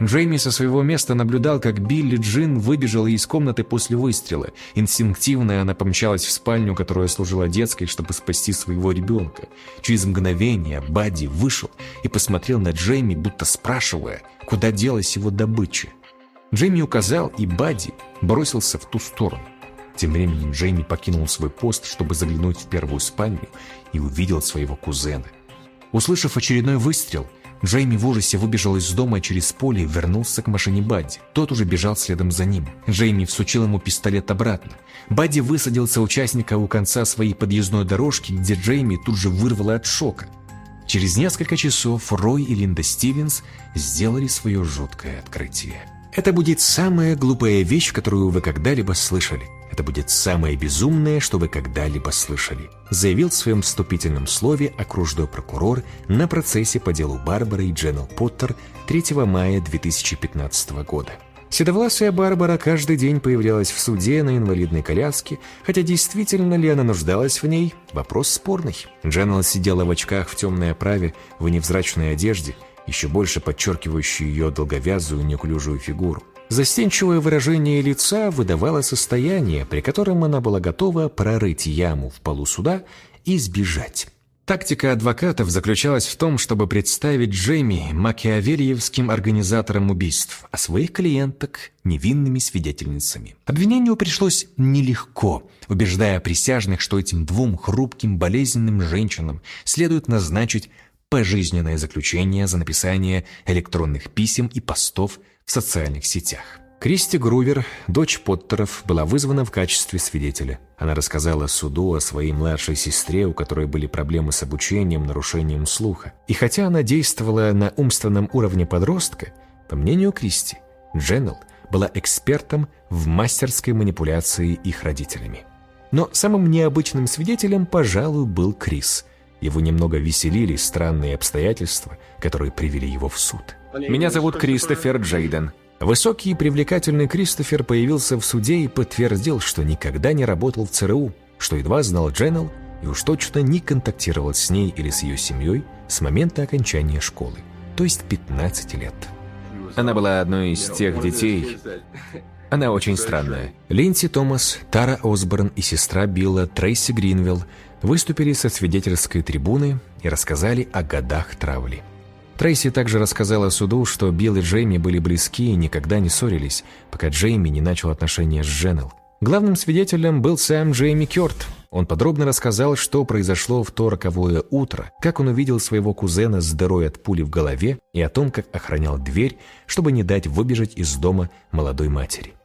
Джейми со своего места наблюдал, как Билли Джин выбежала из комнаты после выстрела. Инстинктивно она помчалась в спальню, которая служила детской, чтобы спасти своего ребенка. Через мгновение Бадди вышел и посмотрел на Джейми, будто спрашивая, куда делась его добыча. Джейми указал, и Бадди бросился в ту сторону. Тем временем Джейми покинул свой пост, чтобы заглянуть в первую спальню, и увидел своего кузена. Услышав очередной выстрел, Джейми в ужасе выбежал из дома через поле и вернулся к машине Бадди. Тот уже бежал следом за ним. Джейми всучил ему пистолет обратно. Бадди высадился участника у конца своей подъездной дорожки, где Джейми тут же вырвало от шока. Через несколько часов Рой и Линда Стивенс сделали свое жуткое открытие. Это будет самая глупая вещь, которую вы когда-либо слышали. Это будет самое безумное, что вы когда-либо слышали, заявил в своем вступительном слове окружной прокурор на процессе по делу Барбары и Дженнел Поттер 3 мая 2015 года. Седовласая Барбара каждый день появлялась в суде на инвалидной коляске, хотя действительно ли она нуждалась в ней – вопрос спорный. Дженнел сидела в очках в темной оправе, в невзрачной одежде, еще больше подчеркивающей ее долговязую неуклюжую фигуру. Застенчивое выражение лица выдавало состояние, при котором она была готова прорыть яму в полу суда и сбежать. Тактика адвокатов заключалась в том, чтобы представить Джейми макиавельевским организатором убийств, а своих клиенток – невинными свидетельницами. Обвинению пришлось нелегко, убеждая присяжных, что этим двум хрупким, болезненным женщинам следует назначить пожизненное заключение за написание электронных писем и постов в социальных сетях. Кристи Грувер, дочь Поттеров, была вызвана в качестве свидетеля. Она рассказала суду о своей младшей сестре, у которой были проблемы с обучением, нарушением слуха. И хотя она действовала на умственном уровне подростка, по мнению Кристи, Дженнел была экспертом в мастерской манипуляции их родителями. Но самым необычным свидетелем, пожалуй, был Крис. Его немного веселили странные обстоятельства, которые привели его в суд.
Меня зовут Кристофер Джейден.
Высокий и привлекательный Кристофер появился в суде и подтвердил, что никогда не работал в ЦРУ, что едва знал Дженнел и уж точно не контактировал с ней или с ее семьей с момента окончания школы, то есть 15 лет.
Она была одной из тех детей. Она очень странная.
Линдси Томас, Тара Осборн и сестра Билла Трейси Гринвилл выступили со свидетельской трибуны и рассказали о годах травли. Трейси также рассказала суду, что Билл и Джейми были близки и никогда не ссорились, пока Джейми не начал отношения с Дженнел. Главным свидетелем был сам Джейми Кёрт. Он подробно рассказал, что произошло в то роковое утро, как он увидел своего кузена с дырой от пули в голове и о том, как охранял дверь, чтобы не дать выбежать из дома молодой матери.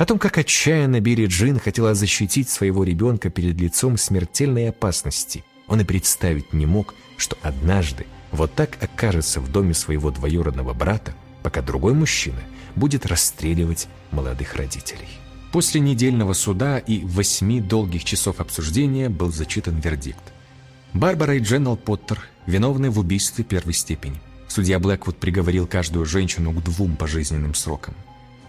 О том, как отчаянно Билли Джин хотела защитить своего ребенка перед лицом смертельной опасности. Он и представить не мог, что однажды вот так окажется в доме своего двоюродного брата, пока другой мужчина будет расстреливать молодых родителей. После недельного суда и восьми долгих часов обсуждения был зачитан вердикт. Барбара и Дженнел Поттер виновны в убийстве первой степени. Судья Блэквуд приговорил каждую женщину к двум пожизненным срокам.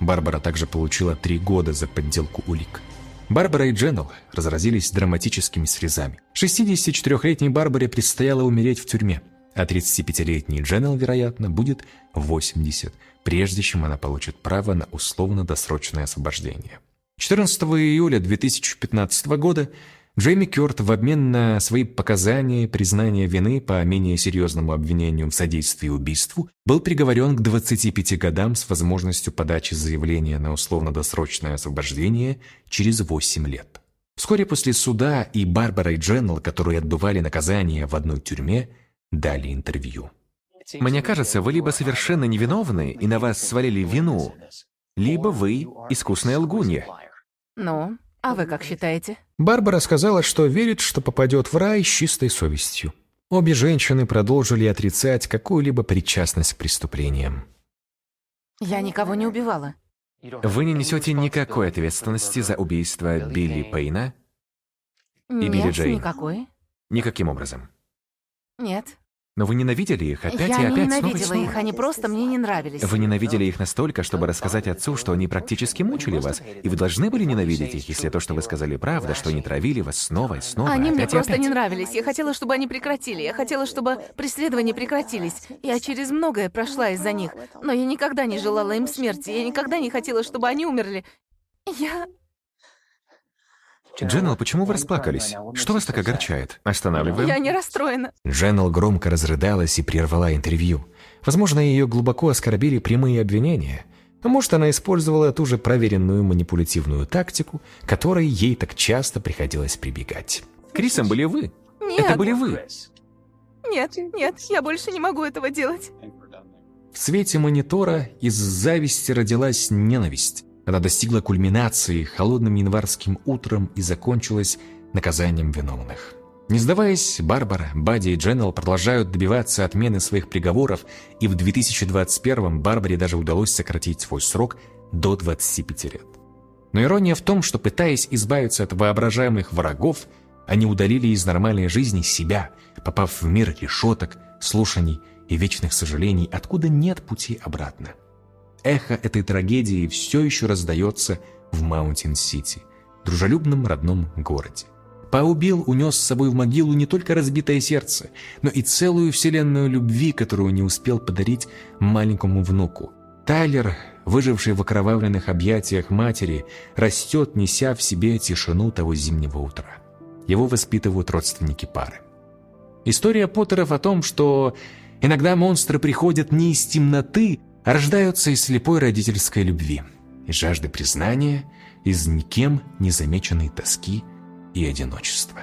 Барбара также получила три года за подделку улик. Барбара и Дженнел разразились драматическими слезами. 64-летней Барбаре предстояло умереть в тюрьме а 35-летний Дженнел, вероятно, будет 80, прежде чем она получит право на условно-досрочное освобождение. 14 июля 2015 года Джейми Кёрт в обмен на свои показания и признание вины по менее серьезному обвинению в содействии убийству был приговорен к 25 годам с возможностью подачи заявления на условно-досрочное освобождение через 8 лет. Вскоре после суда и Барбара и Дженнел, которые отбывали наказание в одной тюрьме, дали интервью.
Мне кажется, вы либо совершенно невиновны и на вас свалили вину, либо вы искусная лгунья.
Ну, а вы как считаете?
Барбара сказала, что верит, что попадет в рай с чистой совестью. Обе женщины продолжили отрицать какую-либо причастность к преступлениям.
Я никого не убивала.
Вы не несете никакой ответственности за убийство Билли Пейна и
Нет,
Билли Джейн?
никакой.
Никаким образом.
Нет.
Но вы ненавидели их опять
я
и опять,
не
снова и
ненавидела
снова.
их, они просто мне не нравились.
Вы ненавидели их настолько, чтобы рассказать отцу, что они практически мучили вас, и вы должны были ненавидеть их, если то, что вы сказали, правда, что они травили вас снова и снова,
Они мне
опять и
просто
опять.
не нравились. Я хотела, чтобы они прекратили. Я хотела, чтобы преследования прекратились. Я через многое прошла из-за них. Но я никогда не желала им смерти. Я никогда не хотела, чтобы они умерли. Я...
Дженнел, почему вы расплакались? Что вас так огорчает? Останавливаем.
Я не расстроена.
Дженнел громко разрыдалась и прервала интервью. Возможно, ее глубоко оскорбили прямые обвинения. А может, она использовала ту же проверенную манипулятивную тактику, которой ей так часто приходилось прибегать.
Крисом были вы.
Нет.
Это были вы.
Нет, нет, я больше не могу этого делать.
В свете монитора из зависти родилась ненависть. Она достигла кульминации холодным январским утром и закончилась наказанием виновных. Не сдаваясь, Барбара, Бадди и Дженнел продолжают добиваться отмены своих приговоров, и в 2021-м Барбаре даже удалось сократить свой срок до 25 лет. Но ирония в том, что пытаясь избавиться от воображаемых врагов, они удалили из нормальной жизни себя, попав в мир решеток, слушаний и вечных сожалений, откуда нет пути обратно. Эхо этой трагедии все еще раздается в Маунтин-Сити, дружелюбном родном городе. Пау Билл унес с собой в могилу не только разбитое сердце, но и целую вселенную любви, которую не успел подарить маленькому внуку. Тайлер, выживший в окровавленных объятиях матери, растет, неся в себе тишину того зимнего утра. Его воспитывают родственники пары. История Поттеров о том, что иногда монстры приходят не из темноты, рождаются из слепой родительской любви, из жажды признания, из никем не замеченной тоски – и одиночества.